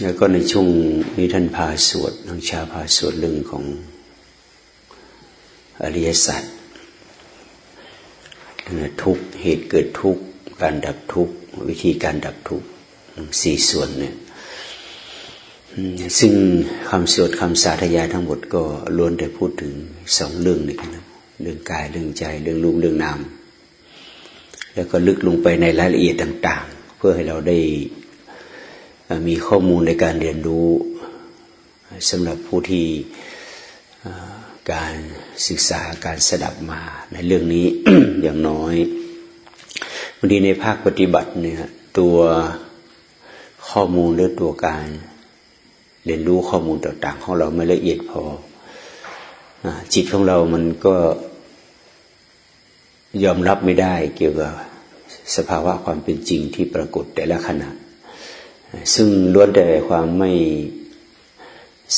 แล้วก็ในช่วงนี้ท่านพาสวดน้องชาพาสวดเรื่องของอริยสัจทุกเหตุเกิดทุกการดับทุกวิธีการดับทุกสี่ส่วนเนี่ยซึ่งคำสวดคำสาธยายทั้งหมดก็ล้วนแต่พูดถึงสองเรื่องนี้นะเรื่องกายเรื่องใจเรื่องรูปเรื่องนามแล้วก็ลึกลงไปในรายละเอียดต่าง ๆ เพื่อให้เราได้ มีข้อมูลในการเรียนรู้สำหรับผู้ที่การศึกษาการสดับมาในเรื่องนี้ อย่างน้อยบางทีในภาคปฏิบัติเนี่ยตัวข้อมูลหรือตัวการเรียนรู้ข้อมูลต่างๆของเราไม่ละเอียดพอจิตของเรามันก็ยอมรับไม่ได้เกี่ยวกับสภาวะความเป็นจริงที่ปรากฏแต่ละขณะ ซึ่งล้วนแต่ความไม่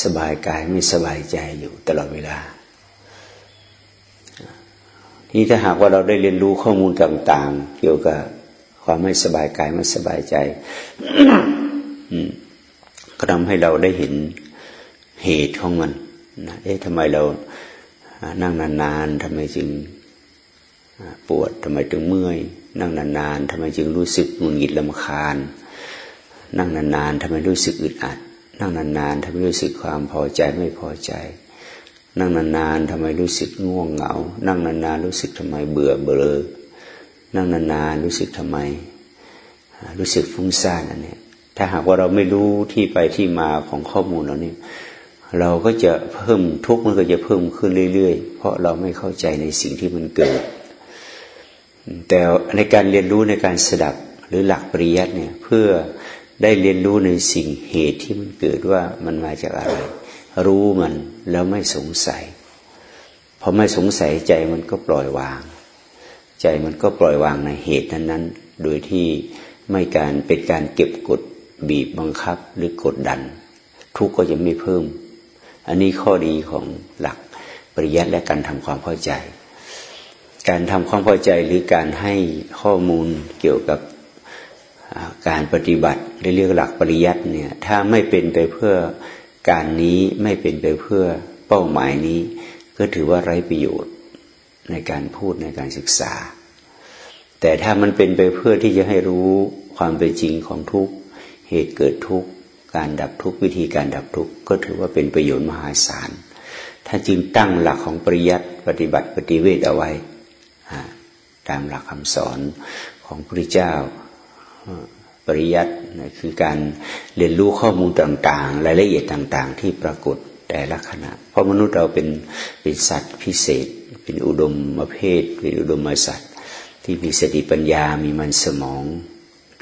สบายกายไม่สบายใจอยู่ตลอดเวลา นี่ถ้าหากว่าเราได้เรียนรู้ข้อมูลต่าง ๆ เกี่ยวกับความไม่สบายกายไม่สบายใจก็ทำให้เราได้เห็นเหตุของมันนะเอ๊ะทำไมเรานั่งนานๆทำไมจึงปวดทำไมถึงเมื่อย นั่งนานๆทำไมจึงรู้สึกหงุดหงิดลำคาญ นั่งนานๆทำไมรู้สึกอึดอัด นั่งนานๆทำไมรู้สึกความพอใจไม่พอใจ นั่งนานๆทำไมรู้สึกง่วงเหงา นั่งนานๆรู้สึกทำไมเบื่อเบลอนั่งนานๆรู้สึกทำไม รู้สึกฟุ้งซ่านอันนี้ถ้าหากว่าเราไม่รู้ที่ไปที่มาของข้อมูลเราเนี่ยเราก็จะเพิ่มทุกข์มันก็จะเพิ่มขึ้นเรื่อยๆ เพราะเราไม่เข้าใจในสิ่งที่มันเกิด แต่ในการเรียนรู้ในการสดับหรือหลักปริยัติเนี่ยเพื่อ ได้เรียนรู้ในสิ่งเหตุที่มันเกิดว่ามันมาจากอะไร รู้มันแล้วไม่สงสัยพอไม่สงสัยใจมันก็ปล่อยวาง ใจมันก็ปล่อยวางในเหตุนั้น ๆ โดยที่ไม่การเป็นการเก็บกดบีบบังคับหรือกดดัน ทุกก็จะไม่เพิ่ม อันนี้ข้อดีของหลักปริยัติและการทำความเข้าใจ การทำความเข้าใจหรือการให้ข้อมูลเกี่ยวกับ การปฏิบัติเรียกหลักปริยัติเนี่ยถ้าไม่เป็นไปเพื่อการนี้ไม่เป็นไปเพื่อเป้าหมายนี้ ก็ถือว่าไร้ประโยชน์ในการพูดในการศึกษา แต่ถ้ามันเป็นไปเพื่อที่จะให้รู้ความเป็นจริงของทุกเหตุเกิดทุกการดับทุกวิธีการดับทุกก็ถือว่าเป็นประโยชน์มหาศาลถ้าจึงตั้งหลักของปริยัติปฏิบัติปฏิเวทเอาไว้ ตามหลักคำสอนของพระพุทธเจ้า ปริยัติคือการเรียนรู้ข้อมูลต่างๆ รายละเอียดต่างๆ ที่ปรากฏแต่ละขณะ เพราะมนุษย์เราเป็นเป็นสัตว์พิเศษ เป็นอุดมมาเพศเป็นอุดมมาสัตว์ ที่มีสติปัญญามีมันสมอง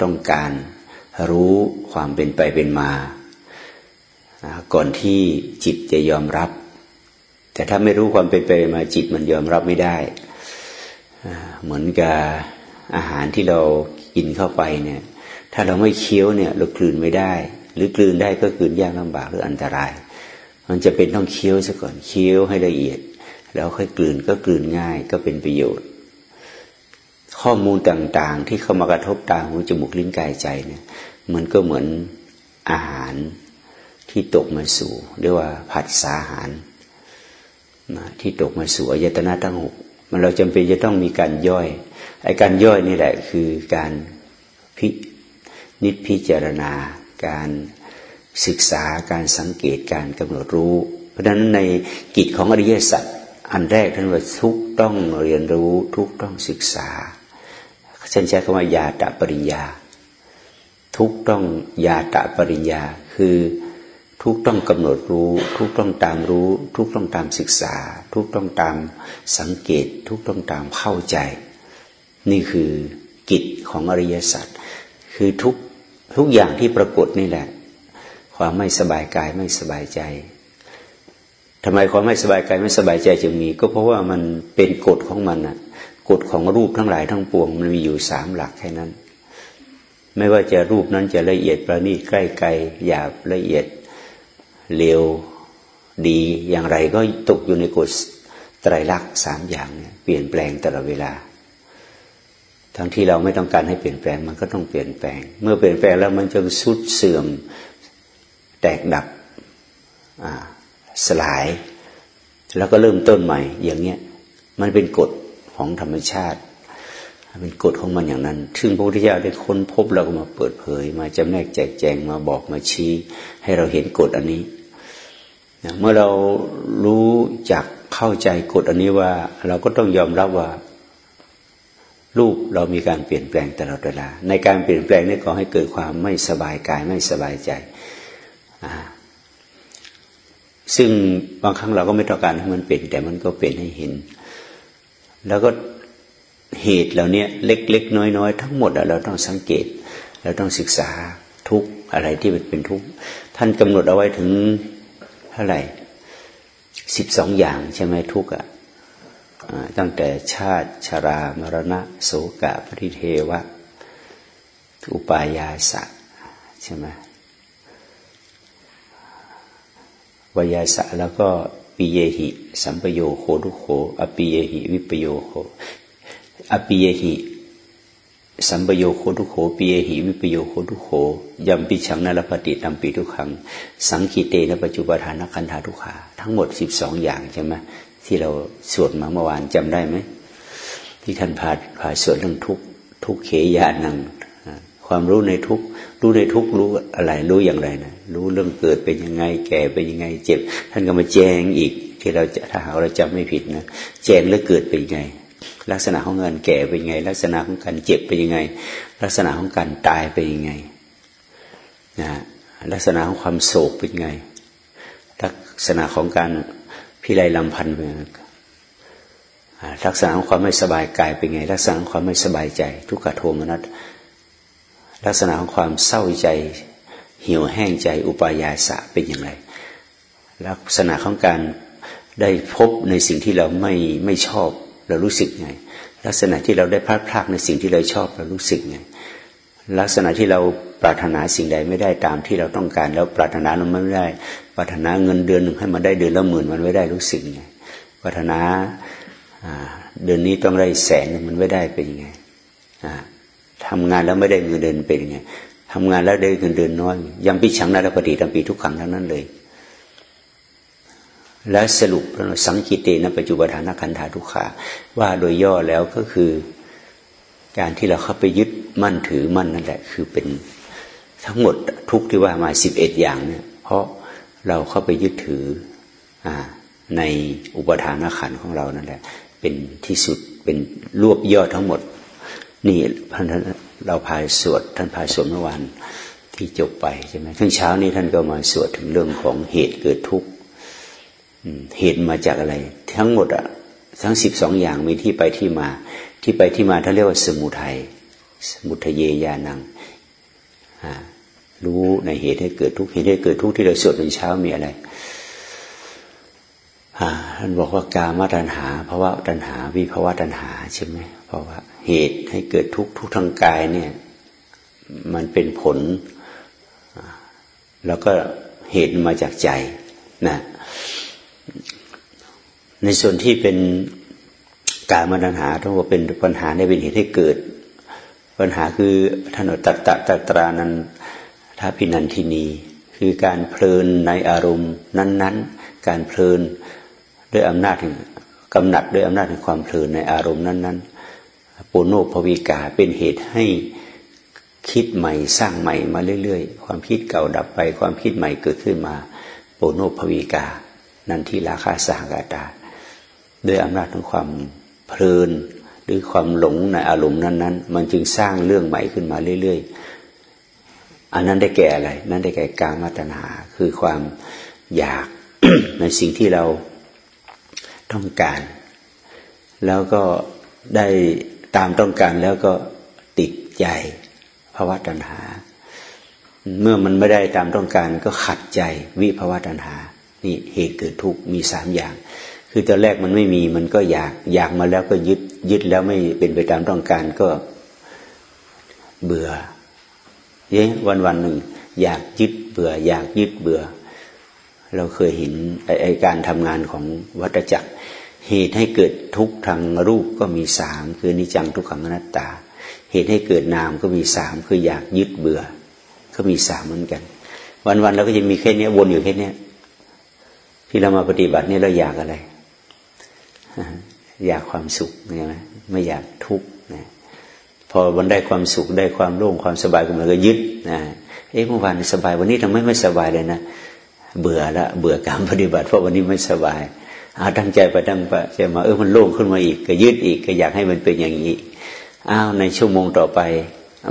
ต้องการรู้ความเป็นไปเป็นมา ก่อนที่จิตจะยอมรับ แต่ถ้าไม่รู้ความเป็นไปมาจิตมันยอมรับไม่ได้ เหมือนกับอาหารที่เรา กินเข้าไปเนี่ย ถ้าเราไม่เคี้ยวเนี่ย เรากลืนไม่ได้ หรือกลืนได้ก็กลืนยากลำบากหรืออันตราย มันจะเป็นต้องเคี้ยวซะก่อนเคี้ยวให้ละเอียด แล้วค่อยกลืนก็กลืนง่ายก็เป็นประโยชน์ ข้อมูลต่างๆ ที่เข้ามากระทบตาหูจมูกลิ้นกายใจเนี่ย มันก็เหมือนอาหารที่ตกมาสู่เรียกว่าผัดสาหารที่ตกมาสู่อายตนะทั้งหกมันเราจำเป็นจะต้องมีการย่อย ไอ้การย่อยนี่แหละคือการพินิจพิจารณา การศึกษาการสังเกตการกำหนดรู้ เพราะฉะนั้นในกิจของอริยสัจอันแรกท่านว่าทุกต้องเรียนรู้ทุกต้องศึกษาฉันใช้คำว่ายาตะปริญญา ทุกต้องยาตะปริญญา คือทุกต้องกำหนดรู้ ทุกต้องตามรู้ ทุกต้องตามศึกษา ทุกต้องตามสังเกต ทุกต้องตามเข้าใจ นี่คือกิจของอริยสัจคือทุกทุกอย่างที่ปรากฏนี่แหละ ความไม่สบายกายไม่สบายใจทำไมความไม่สบายกายไม่สบายใจจึงมี ก็เพราะว่ามันเป็นกฎของมันอะกฎของรูปทั้งหลายทั้งปวง มันมีอยู่สามหลักแค่นั้น ไม่ว่าจะรูปนั้นจะละเอียดประณีตใกล้ไกลหยาบละเอียดเร็วดีอย่างไรก็ตกอยู่ในกฎไตรลักษณ์สามอย่างเนี่ยเปลี่ยนแปลงตลอดเวลา ทั้งที่เราไม่ต้องการให้เปลี่ยนแปลงมันก็ต้องเปลี่ยนแปลง เมื่อเปลี่ยนแปลงแล้วมันจะสุดเสื่อมแตกดับสลาย แล้วก็เริ่มต้นใหม่ อย่างเนี้ยมันเป็นกฎของธรรมชาติ เป็นกฎของมันอย่างนั้น ซึ่งพระพุทธเจ้าได้ค้นพบแล้วก็มาเปิดเผย มาจำแนกแจกแจงมาบอกมาชี้ ให้เราเห็นกฎอันนี้เมื่อเรารู้จักเข้าใจกฎอันนี้ว่า เราก็ต้องยอมรับว่า รูปเรามีการเปลี่ยนแปลงตลอดเวลา ในการเปลี่ยนแปลงนี้ก็ให้เกิดความไม่สบายกายไม่สบายใจ ซึ่งบางครั้งเราก็ไม่ต้องการให้มันเป็นแต่มันก็เป็นให้เห็น แล้วก็เหตุเหล่านี้เล็ก ๆ น้อย ๆ ทั้งหมดเราต้องสังเกต เราต้องศึกษาทุกอะไรที่มันเป็นทุกท่านกำหนดเอาไว้ถึงเท่าไหร่สิบสองอย่างใช่ไหมทุกอะ ตั้งแต่ชาติชรามรณะ โสกะปริเทวะ อุปายาสะใช่ไหมวยาสะแล้วก็ปิเยหิ สัมปโยโคทุโคอปิเยหิ วิปโยโคอปิเยหิ สัมปโยโคทุโคปิเยหิ วิปโยโคทุโคยัมปิชังนรปฏิตัมปิทุขัง สังคีเตนะปัจจุปทานคันธาทุขา ทั้งหมดสิบสองอย่างใช่ไหม ที่เราสวดมาเมื่อวานจำได้ไหมที่ท่านพาพาสวดเรื่องทุกทุกเขยานังความรู้ในทุกรู้ในทุกรู้อะไรรู้อย่างไรนะรู้เรื่องเกิดเป็นยังไง แก่เป็นยังไง เจ็บ ท่านก็มาแจ้งอีกที่เราจะถ้าหาเราจำไม่ผิดนะแจ้งแล้วเกิดเป็นยังไง ลักษณะของเงินแก่เป็นยังไง ลักษณะของการเจ็บเป็นยังไง ลักษณะของการตายเป็นยังไงนะลักษณะของความโศกเป็นยังไง ลักษณะของการ พิไรลำพันธ์เป็นลักษณะของความไม่สบายกายเป็นไง ลักษณะของความไม่สบายใจ ทุกขโทมนัสลักษณะของความเศร้าใจเหี่ยวแห้งใจอุปายาสะเป็นอย่างไร ลักษณะของการได้พบในสิ่งที่เราไม่ไม่ชอบเรารู้สึกไง ลักษณะที่เราได้พลาดพลาดในสิ่งที่เราชอบเรารู้สึกไง ลักษณะที่เราปรารถนาสิ่งใดไม่ได้ตามที่เราต้องการ แล้วปรารถนามันไม่ได้ ปรารถนาเงินเดือนหนึ่งให้มันได้เดือนละหมื่นมันไม่ได้รู้สึกไงปรารถนาเดือนนี้ต้องได้แสนมันไม่ได้เป็นไงทำงานแล้วไม่ได้เงินเดือนเป็นไงทำงานแล้วได้เงินเดือนน้อยยังพิชังนาฏปฏิตัมปีทุกขังทั้งนั้นเลย และสรุปสังคิเตนะปัจจุบันานขันธาทุกขาว่าโดยย่อแล้วก็คือการที่เราเข้าไปยึดมั่นถือมั่นนั่นแหละ คือเป็นทั้งหมดทุกที่ว่ามาสิบเอ็ดอย่างเนี่ยเพราะ เราเข้าไปยึดถืออในอุปทานขันของเรานั่นแหละ เป็นที่สุดเป็นรวบยอดทั้งหมด นี่พันเราพายสวด ท่านพายสวดเมื่อวานที่จบไปใช่ไหมทั้งเช้านี้ท่านก็มาสวดถึงเรื่องของเหตุเกิดทุกข์เหตุมาจากอะไร ทั้งหมดอะทั้งสิบสองอย่างมีที่ไปที่มา ที่ไปที่มาท่านเรียกว่าสมุทัยสมุทเยยานัง รู้ในเหตุให้เกิดทุกเหตุให้เกิดทุกที่เราสวดตอนเช้ามีอะไรท่านบอกว่ากามตัณหาภาวะตัณหาวิภาวะตัณหาใช่ไหมเพราะว่าเหตุให้เกิดทุกทุกทางกายเนี่ย มันเป็นผล แล้วก็เหตุมาจากใจนะในส่วนที่เป็นกามตัณหาทั้งหมดเป็นปัญหาในเป็นเหตุให้เกิด ปัญหาคือถนนตัตตะตัตรานั้น ถ้าพินันทินี คือการเพลินในอารมณ์นั้น ๆ การเพลินด้วยอำนาจกำหนัดด้วยอำนาจแห่งความเพลินในอารมณ์นั้น ๆ ปุโนภวิกาเป็นเหตุให้คิดใหม่สร้างใหม่มาเรื่อย ๆ ความคิดเก่าดับไป ความคิดใหม่เกิดขึ้นมาปุโนภวิกา นันที่ราคาสหกาตาด้วยอำนาจของความเพลินหรือความหลงในอารมณ์นั้น ๆ มันจึงสร้างเรื่องใหม่ขึ้นมาเรื่อย ๆ อันนั้นได้แก่อะไร นั้นได้แก่กามตัณหาคือความอยากในสิ่งที่เราต้องการ แล้วก็ได้ตามต้องการแล้วก็ติดใจภาวะตัณหา เมื่อมันไม่ได้ตามต้องการก็ขัดใจวิภาวะตัณหา นี่เหตุเกิดทุกข์มีสามอย่าง คือตอนแรกมันไม่มีมันก็อยากอยากมาแล้วก็ยึดยึดแล้วไม่เป็นไปตามต้องการก็เบื่อ เอ๊ะวันวันหนึ่งอยากยึดเบื่อ อยากยึดเบื่อ เราเคยเห็นไอการทำงานของวัฏจักร เหตุให้เกิดทุกข์ทางรูปก็มีสามคือนิจังทุกขังอนัตตา เหตุให้เกิดนามก็มีสามคืออยากยึดเบื่อ ก็มีสามเหมือนกัน วันๆเราก็จะมีแค่นี้วนอยู่แค่นี้ที่เรามาปฏิบัตินี่เราอยากอะไร อยากความสุขใช่ไหมไม่อยากทุกข์นะ พอมันได้ความสุขได้ความโล่งความสบายมันก็ยึดนะเอ๊ะเมื่อวานสบายวันนี้ทำไมไม่สบายเลยนะเบื่อละเบื่อการปฏิบัติเพราะวันนี้ไม่สบายเอาตั้งใจไปตั้งไปใจมาเออมันโล่งขึ้นมาอีก ก็ยึดอีกก็อยากให้มันเป็นอย่างนี้อ้าวในชั่วโมงต่อไป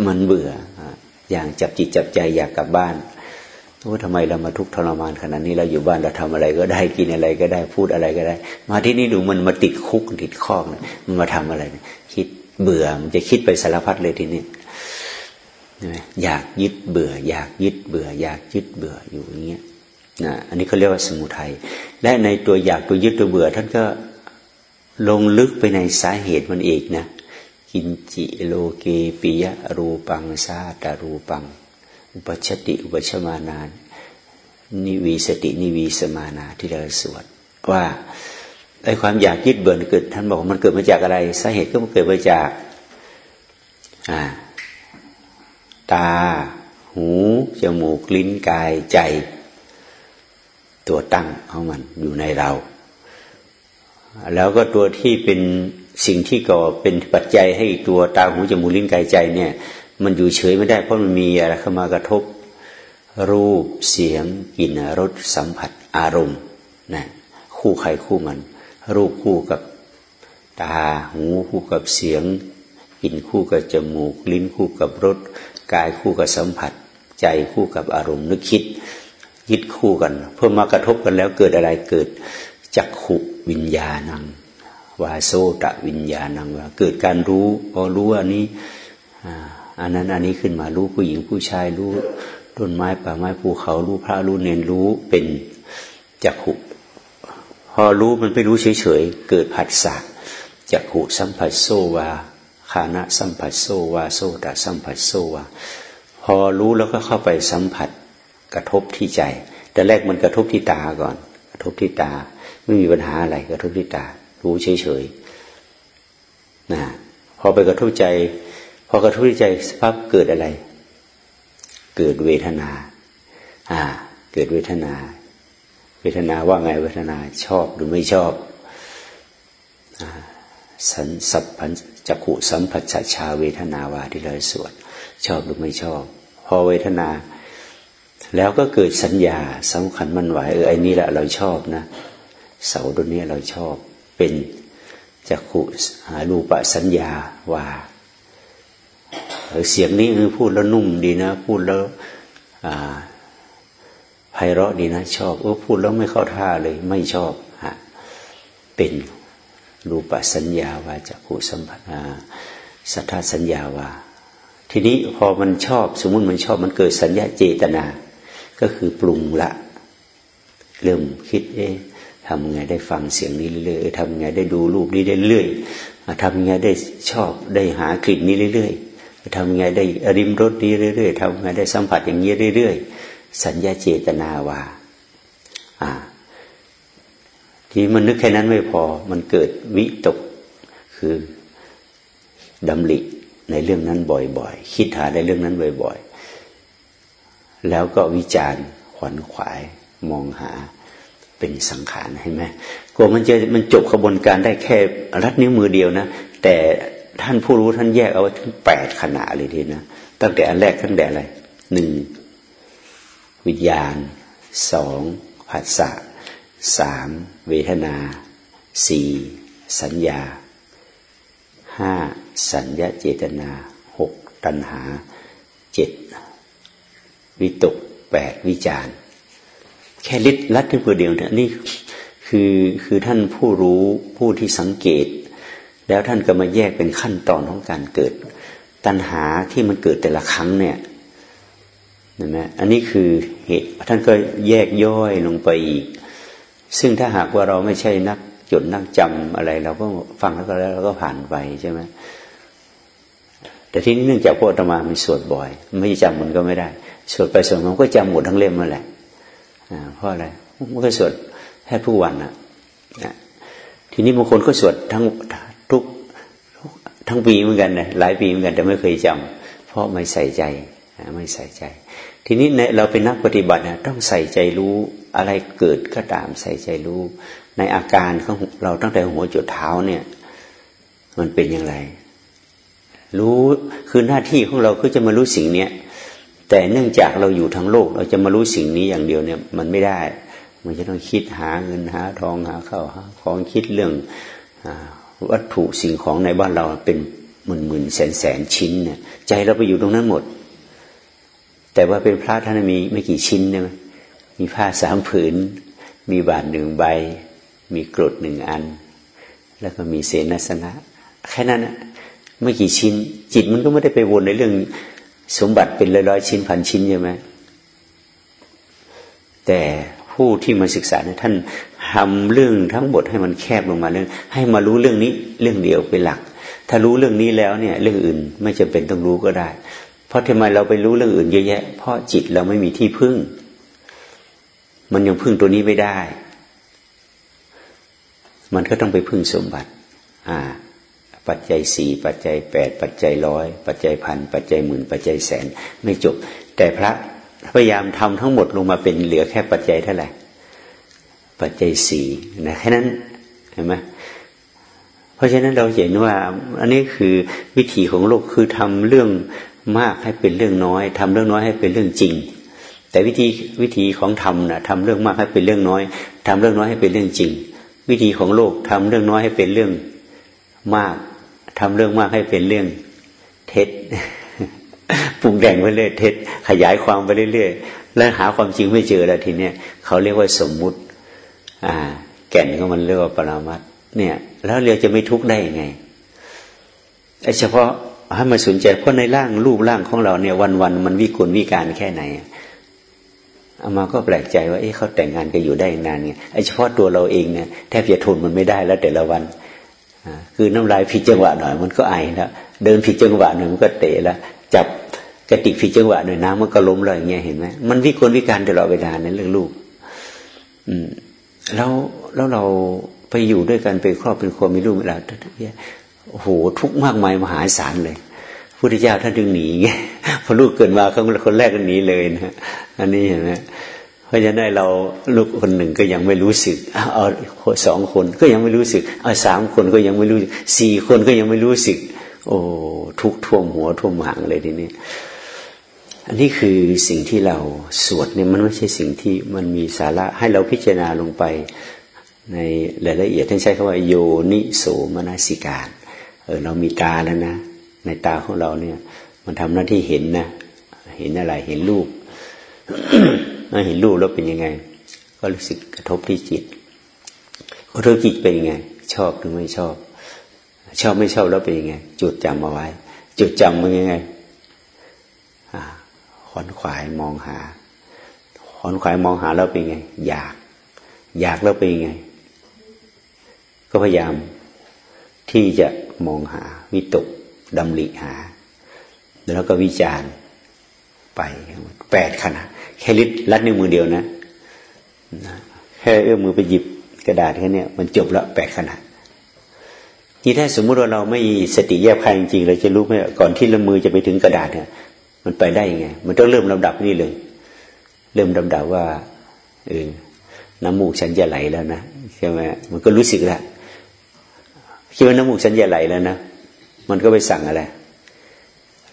มันเบื่อ อย่างจับจิตจับใจอยากกลับบ้านว่าทำไมเรามาทุกข์ทรมานขนาดนี้เราอยู่บ้านเราทำอะไรก็ได้กินอะไรก็ได้พูดอะไรก็ได้ มาที่นี่ดูมันมาติดคุกติดข้องมันมาทำอะไร คิด เบื่อมันจะคิดไปสารพัดเลยทีนี้อยากยึดเบื่อ อยากยึดเบื่อ อยากยึดเบื่ออยู่อย่างเงี้ยนะอันนี้เขาเรียกว่าสมุทัยและในตัวอยากตัวยึดตัวเบื่อ ท่านก็ลงลึกไปในสาเหตุมันเองนะกินจิโลเกปิยะรูปังซาตารูปัง อุปชติอุปชมานานนิวีสตินิวีสมานาที่เราสวดว่า ไอ้ความอยากยึดเบื่อเกิด ท่านบอกมันเกิดมาจากอะไรสาเหตุก็มันเกิดมาจากตา หูจมูกลิ้นกายใจ ตัวตั้งของมันอยู่ในเรา แล้วก็ตัวที่เป็นสิ่งที่ก่อเป็นปัจจัยให้ตัวตาหูจมูกลิ้นกายใจเนี่ย มันอยู่เฉยไม่ได้เพราะมันมีอะไรเข้ามากระทบ รูปเสียงกลิ่นรสสัมผัสอารมณ์นะคู่ใครคู่มัน รูปคู่กับตาหูคู่กับเสียงกลิ่นคู่กับจมูก ลิ้นคู่กับรสกายคู่กับสัมผัส ใจคู่กับอารมณ์นึกคิดยึดคู่กัน เพื่อมากระทบกันแล้วเกิดอะไรเกิดจักขุวิญญาณังวาโซตะวิญญาณังว่า เกิดการรู้พอรู้อันนี้อันนั้นอันนี้ขึ้นมารู้ผู้หญิงผู้ชายรู้ต้นไม้ป่าไม้ภูเขารู้พระรู้เนนรู้เป็นจักขุ พอรู้มันไปรู้เฉยๆ เกิดผัสสะจักขุสัมผัสโซวาคานะสัมผัสโซวาโซตะสัมผัสโซวาพอรู้แล้วก็เข้าไปสัมผัสกระทบที่ใจ แต่แรกมันกระทบที่ตาก่อน กระทบที่ตา ไม่มีปัญหาอะไรกระทบที่ตา รู้เฉยๆนะพอไปกระทบใจ พอกระทบใจสภาพเกิดอะไร เกิดเวทนา อ่า เกิดเวทนา เวทนาว่าไงเวทนาชอบหรือไม่ชอบสันสัพพัญจักขุสัมผัสชาเวทนาวาที่เราสวดชอบหรือไม่ชอบ พอเวทนา แล้วก็เกิดสัญญาสำคัญมันไหวเออไอ้นี่แหละเราชอบนะ เสาตัวนี้เราชอบเป็นจักขุหารูปสัญญาว่าเสียงนี้พูดแล้วนุ่มดีนะ พูดแล้ว เราะดีนะ ชอบเออพูดแล้วไม่เข้าท่าเลย ไม่ชอบฮะเป็นรูปสัญญาวาจักุสัมพันาสัทธาสัญญาวาทีนี้พอมันชอบสมมุติมันชอบมันเกิดสัญญาเจตนา ก็คือปรุงละ เริ่มคิดเอ๊ะทำไงได้ฟังเสียงนี้เรื่อยๆทำไงได้ดูรูปนี้เรื่อยๆทำไงได้ชอบได้หากลิ่นนี้เรื่อยๆทำไงได้ริมรถนี้เรื่อยๆทำไงได้สัมผัสอย่างนี้เรื่อยๆ สัญญาเจตนาว่าอ่า ที่มันนึกแค่นั้นไม่พอ มันเกิดวิตกคือดำริในเรื่องนั้นบ่อยๆ คิดหาในเรื่องนั้นบ่อย ๆ แล้วก็วิจารณ์ขวัญขวายมองหาเป็นสังขารให้ไหมกลัวมันจะมันจบขบวนการได้แค่รัดนิ้วมือเดียวนะ แต่ท่านผู้รู้ท่านแยกเอาไว้ถึงแปดขณะเลยทีนะ ตั้งแต่อันแรกตั้งแต่อะไรหนึ่ง วิญญาณสองผัสสะสามเวทนาสี่สัญญาห้าสัญญาเจตนาหกตัณหาเจ็ดวิตกแปดวิจารแค่ลิดลัดที่เพื่อเดียวเนี่ยนี่คือคือท่านผู้รู้ผู้ที่สังเกต แล้วท่านก็มาแยกเป็นขั้นตอนของการเกิด ตัณหาที่มันเกิดแต่ละครั้งเนี่ย ห็นไหมอันนี้คือเหตุท่านก็แยกย่อยลงไปอีก ซึ่งถ้าหากว่าเราไม่ใช่นักจดนักจำอะไร เราก็ฟังแล้วก็แล้วเราก็ผ่านไปใช่ไหมแต่ที่นี้เนื่องจากพวกธรรมามันสวดบ่อย ไม่จำมันก็ไม่ได้ สวดไปสวดมันก็จำหมดทั้งเล่มมาแหละเพราะอะไรมันก็สวดแค่ทุกวันนะทีนี้บางคนก็สวดทั้งทุกทั้งปีเหมือนกันนะหลายปีเหมือนกันแต่ไม่เคยจำเพราะไม่ใส่ใจไม่ใส่ใจ ทีนี้ในเราเป็นนักปฏิบัตินะต้องใส่ใจรู้อะไรเกิดก็ตามใส่ใจรู้ ในอาการของเราตั้งแต่หัวจุดเท้าเนี่ย มันเป็นอย่างไร รู้คือหน้าที่ของเราคือจะมารู้สิ่งเนี้ยแต่เนื่องจากเราอยู่ทั้งโลก เราจะมารู้สิ่งนี้อย่างเดียวเนี่ย มันไม่ได้ มันจะต้องคิดหาเงินหาทองหาข้าวหาของคิดเรื่องวัตถุสิ่งของในบ้านเราเป็นหมื่นหมื่นแสนแสนชิ้นเนี่ยใจเราไปอยู่ตรงนั้นหมด แต่ว่าเป็นพระท่านมีไม่กี่ชิ้นเนี่ยมีผ้าสามผืน มีบาทหนึ่งใบ มีกรดหนึ่งอัน แล้วก็มีเสนาสนะ แค่นั้นนะไม่กี่ชิ้น จิตมันก็ไม่ได้ไปวนในเรื่องสมบัติเป็นร้อยๆชิ้นพันชิ้นใช่ไหมแต่ผู้ที่มาศึกษาเนี่ยท่านทำเรื่องทั้งหมดให้มันแคบลงมาเรื่อง ให้มารู้เรื่องนี้เรื่องเดียวเป็นหลัก ถ้ารู้เรื่องนี้แล้วเนี่ย เรื่องอื่นไม่จำเป็นต้องรู้ก็ได้ เพราะทำไมเราไปรู้เรื่องอื่นเยอะแยะ เพราะจิตเราไม่มีที่พึ่ง มันยังพึ่งตัวนี้ไม่ได้ มันก็ต้องไปพึ่งสมบัติ อ่า ปัจจัยสี่ปัจจัยแปดปัจจัยร้อยปัจจัยพันปัจจัยหมื่นปัจจัยแสน ไม่จบ แต่พระพยายามทำทั้งหมดลงมาเป็นเหลือแค่ปัจจัยเท่าไหร่ปัจจัยสี่นะแค่นั้นเห็นไหมเพราะฉะนั้นเราเห็นว่า อันนี้คือวิถีของโลกคือทำเรื่อง มากให้เป็นเรื่องน้อยทำเรื่องน้อยให้เป็นเรื่องจริง แต่วิธีวิธีของธรรมนะทำเรื่องมากให้เป็นเรื่องน้อยทำเรื่องน้อยให้เป็นเรื่องจริง วิธีของโลกทำเรื่องน้อยให้เป็นเรื่องมากทำเรื่องมากให้เป็นเรื่องเท็จปรุงแต่งไปเรื่อยเท็จขยายความไปเรื่อยๆแล้วหาความจริงไม่เจอแล้วทีเนี้ยเขาเรียกว่าสมมุติ อ่า แก่นของมันเรียกว่าปรามัดเนี่ย แล้วเราจะไม่ทุกข์ได้ยังไงไอ้เฉพาะ ให้มาสนใจเพราะในร่างรูปร่างของเราเนี่ย วันวันมันวิกลวิการแค่ไหนเอามาก็แปลกใจว่าเอ๊ะเขาแต่งงานกันอยู่ได้นานไงไอ้เฉพาะตัวเราเองเนี่ยแทบจะทนมันไม่ได้แล้วแต่ละวันคือน้ำลายผิดจังหวะหน่อยมันก็ไอแล้วเดินผิดจังหวะหน่อยมันก็เตะแล้วจับกระติกผิดจังหวะหน่อยน้ำมันก็ล้มเลยอย่างเงี้ยเห็นไหมมันวิกลวิการตลอดเวลาในเรื่องลูก อืมแล้วแล้วเราไปอยู่ด้วยกันเป็นครอบเป็นครัวมีลูกมีหลานเนี่ โอ้โหทุกมากมายมหาศาลเลยพุทธเจ้าท่านถึงหนีไงพอลูกเกิดมาเขาคนแรกก็หนีเลยนะอันนี้เห็นไหมเพราะฉะนั้นเราลูกคนหนึ่งก็ยังไม่รู้สึกเอาสองคนก็ยังไม่รู้สึกเอาสามคนก็ยังไม่รู้สี่คนก็ยังไม่รู้สึก โอ้ทุกท่วมหัวท่วมหางเลยทีนี้อันนี้คือสิ่งที่เราสวดเนี่ยมันไม่ใช่สิ่งที่มันมีสาระให้เราพิจารณาลงไปในรายละเอียดท่านใช้คำว่าโยนิโสมนสิการ ออเรามีตาแล้วนะ ในตาของเราเนี่ย มันทำหน้าที่เห็นนะเห็นอะไรเห็นรูปเมื่อเห็นรูปแล้วเป็นยังไง ก็รู้สึกกระทบที่จิตกระทบจิตเป็นยังไง ชอบหรือไม่ชอบ ชอบไม่ชอบแล้วเป็นยังไงจดจำเอาไว้จดจำมันยังไงขอนขวายมองหาขอนขวายมองหาแล้วเป็นยังไง อยาก อยากแล้วเป็นยังไง ก็พยายามที่จะมองหา วิตกดำริหา แล้วก็วิจารไปแปดขนาดแค่ลิดลัดนิ้วมือเดียวนะแค่เอื้อมมือไปหยิบกระดาษแค่นี้มันจบแล้วแปดขนาดนี่ถ้าสมมุติว่าเราไม่สติแยบคายจริงๆเราจะรู้ไหมก่อนที่ละมือจะไปถึงกระดาษเนี่ย มันไปได้ยังไง มันต้องเริ่มลำดับนี่เลย เริ่มลำดับว่าเออน้ำมูกฉันจะไหลแล้วนะใช่ไหมมันก็รู้สึกแล้ว คิดว่าน้ำมูกฉันจะไหลแล้วนะมันก็ไปสั่งอะไร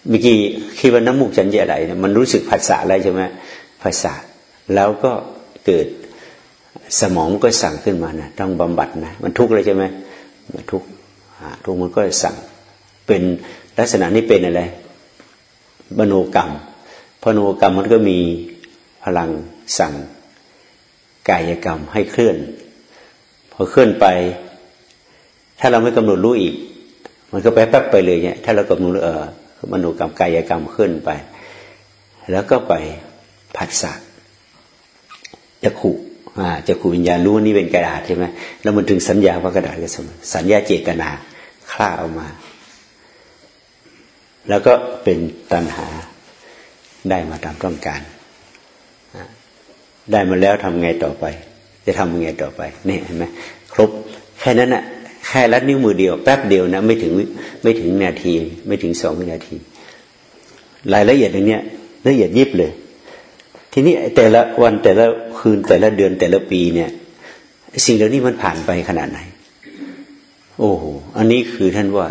เมื่อกี้คิดว่าน้ำมูกฉันจะไหลนะมันรู้สึกภาษาอะไรใช่ไหมภาษาแล้วก็เกิดสมองก็สั่งขึ้นมานะต้องบำบัดนะมันทุกข์เลยใช่ไหมมันทุกข์ทุกข์มันก็สั่งเป็นลักษณะนี้เป็นอะไรมโนกรรมพโนกรรมมันก็มีพลังสั่งกายกรรมให้เคลื่อน พอเคลื่อนไป ถ้าเราไม่กำหนดรู้อีก มันก็ไปแป๊บไปเลยเนี่ยถ้าเรากำหนดเออมโนกรรมกายกรรมเคลื่อนไป แล้วก็ไปผัสสะจะขู่อ่าจะขู่วิญญาณรู้นี่เป็นกระดาษใช่ไหมแล้วมันถึงสัญญาว่ากระดาษก็สมสัญญาเจตนาคล้าออกมา แล้วก็เป็นตัณหาได้มาตามต้องการได้มาแล้วทำไงต่อไป จะทำยังไงต่อไปนี่เห็นไหมครบแค่นั้นนะ แค่ลัดนิ้วมือเดียวแป๊บเดียวนะไม่ถึงไม่ถึงนาที ไม่ถึงสองวินาที รายละเอียดอย่างเนี้ยละเอียดยิบเลย ทีนี้แต่ละวันแต่ละคืนแต่ละเดือนแต่ละปีเนี่ย สิ่งเหล่านี้มันผ่านไปขนาดไหน โอ้โหอันนี้คือท่านว่า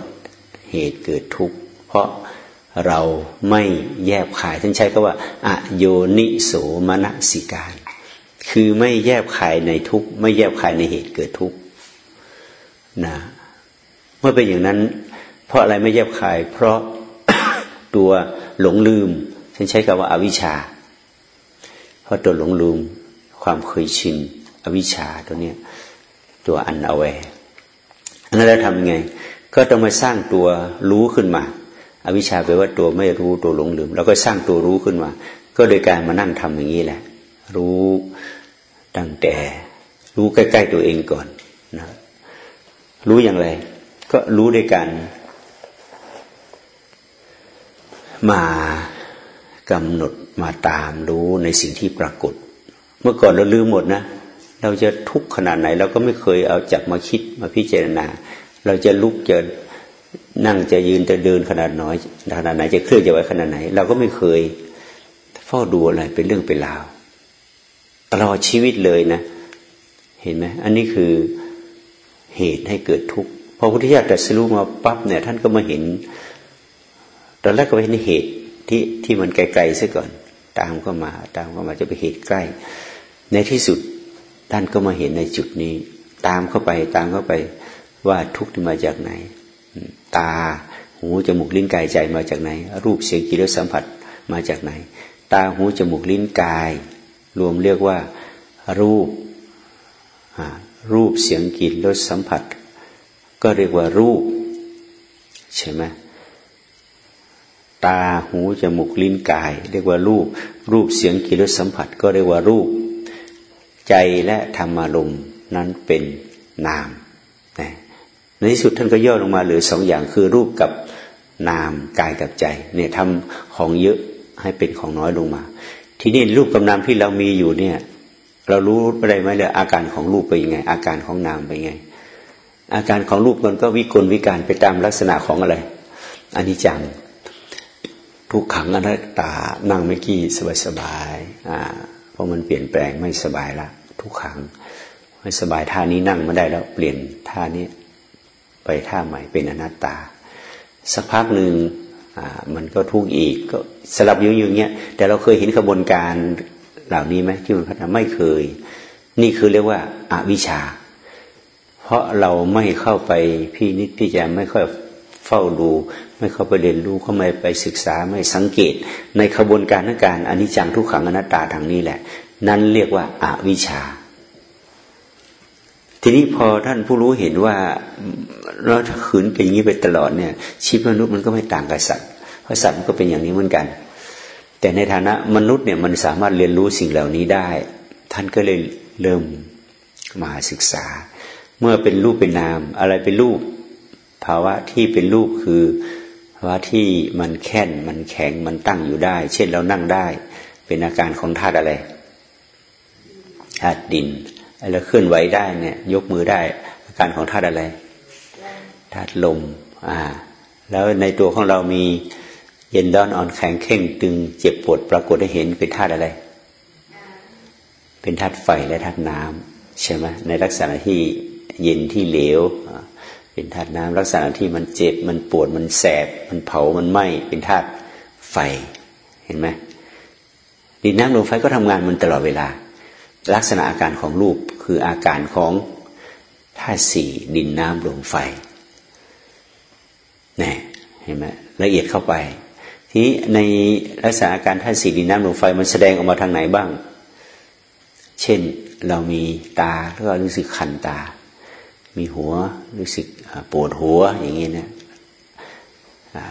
เหตุเกิดทุกข์เพราะเราไม่แยบขายท่านใช้คำว่าอโยนิโสมนสิการ คือไม่แยบขายในทุกข์ไม่แยบขายในเหตุเกิดทุกข์ นะเมื่อเป็นอย่างนั้น เพราะอะไรไม่แยบขาย เพราะตัวหลงลืม ฉันใช้คำว่าอาวิชชา เพราะตัวหลงลืม ความเคยชินอวิชชาตัวเนี้ยตัวอันเอาแวอันนั้นเราทำไง ก็ต้องมาสร้างตัวรู้ขึ้นมาอวิชชาแปลว่าตัวไม่รู้ตัวหลงลืมเราก็สร้างตัวรู้ขึ้นมา ก็โดยการมานั่งทำอย่างนี้แหละ รู้ตั้งแต่ รู้ใกล้ ๆ ตัวเองก่อนนะ รู้อย่างไร ก็รู้ด้วยการมากำหนดมาตามรู้ในสิ่งที่ปรากฏ เมื่อก่อนเราลืมหมดนะ เราจะทุกข์ขนาดไหน เราก็ไม่เคยเอาจับมาคิดมาพิจารณา เราจะลุกจะนั่งจะยืนจะเดินขนาดน้อยขนาดไหนจะเคลื่อนจะไหวขนาดไหน เราก็ไม่เคยเฝ้าดูอะไรเป็นเรื่องเป็นราวตลอดชีวิตเลยนะ เห็นไหมอันนี้คือ เหตุให้เกิดทุกข์พอพุทธิยถาตรัสรู้มาปั๊บเนี่ยท่านก็มาเห็น ตอนแรกก็ไปเห็นเหตุที่ที่มันไกลๆซะก่อน ตามก็มา ตามก็มาจะไปเหตุใกล้ ในที่สุดท่านก็มาเห็นในจุดนี้ ตามเข้าไปตามเข้าไปว่าทุกข์มาจากไหน ตาหูจมูกลิ้นกายใจมาจากไหน รูปเสียงกลิ่นรสสัมผัสมาจากไหน ตาหูจมูกลิ้นกาย รวมเรียกว่ารูป รูปเสียงกลิ่นรสสัมผัส ก็เรียกว่ารูป ใช่ไหมตาหูจมูกลิ้นกาย เรียกว่ารูป รูปเสียงกลิ่นรสสัมผัส ก็เรียกว่ารูป ใจและธรรมารมณ์นั้นเป็นนามในที่สุดท่านก็ย่อลงมาเหลือสองอย่างคือรูปกับนามกายกับใจเนี่ยทำของเยอะให้เป็นของน้อยลงมา ทีนี้รูปกับนามที่เรามีอยู่เนี่ย เรารู้อะไรไหมเลยอาการของรูปเป็นยังไง อาการของนามเป็นยังไง อาการของรูปมันก็วิกลวิการไปตามลักษณะของอะไรอันนี้จังทุกขังอนัตตานั่งไม่กี่สบายสบายอ่าเพราะมันเปลี่ยนแปลงไม่สบายละทุกขังไม่สบายท่านี้นั่งไม่ได้แล้ว เปลี่ยนท่านี้ไปท่าใหม่เป็นอนัตตา สักพักหนึ่งอ่ามันก็ทุกข์อีกก็สลับอยู่อย่างเงี้ยแต่เราเคยเห็นกระบวนการ เหล่านี้ไหมที่มันพัฒนาไม่เคย นี่คือเรียกว่าอาวิชชา เพราะเราไม่เข้าไปพี่นิดพี่แจมไม่ค่อยเฝ้าดู ไม่เข้าไปเรียนรู้เข้าไม่ไปศึกษาไม่สังเกต ในขบวนการทั้งการอนิจจังทุกขังอนัตตาทางนี้แหละ นั้นเรียกว่าอาวิชชา ทีนี้พอท่านผู้รู้เห็นว่าเราถ้าขืนเป็นอย่างนี้ไปตลอดเนี่ยชีวิตมนุษย์มันก็ไม่ต่างกับสัตว์เพราะสัตว์มันก็เป็นอย่างนี้เหมือนกัน แต่ในฐานะมนุษย์เนี่ยมันสามารถเรียนรู้สิ่งเหล่านี้ได้ ท่านก็เลยเริ่มมาศึกษา เมื่อเป็นรูปเป็นนาม อะไรเป็นรูป ภาวะที่เป็นรูปคือภาวะที่มันแข็งมันแข็งมันตั้งอยู่ได้ เช่นเรานั่งได้ เป็นอาการของธาตุอะไรธาตุดินแล้วเคลื่อนไหวได้เนี่ย ยกมือได้ อาการของธาตุอะไรธาตุลม อ่า แล้วในตัวของเรามี เย็นด้อนอ่อนแข็งเข่งตึงเจ็บปวดปรากฏให้เห็นเป็นธาตุอะไร เป็นธาตุไฟและธาตุน้ำใช่ไหมในลักษณะที่เย็นที่เหลว เป็นธาตุน้ำลักษณะที่มันเจ็บมันปวดมันแสบ มันเผามันไหม้เป็นธาตุไฟเห็นไหมดินน้ำลมไฟก็ทำงานมันตลอดเวลา ลักษณะอาการของรูปคืออาการของธาตุสี่ดินน้ำลมไฟนี่เห็นไหมละเอียดเข้าไป ทีนี้ในลักษณะอาการธาตุสี่ดินน้ำลมไฟมันแสดงออกมาทางไหนบ้าง เช่นเรามีตาแล้วก็รู้สึกคันตา มีหัวรู้สึกปวดหัวอย่างนี้นะ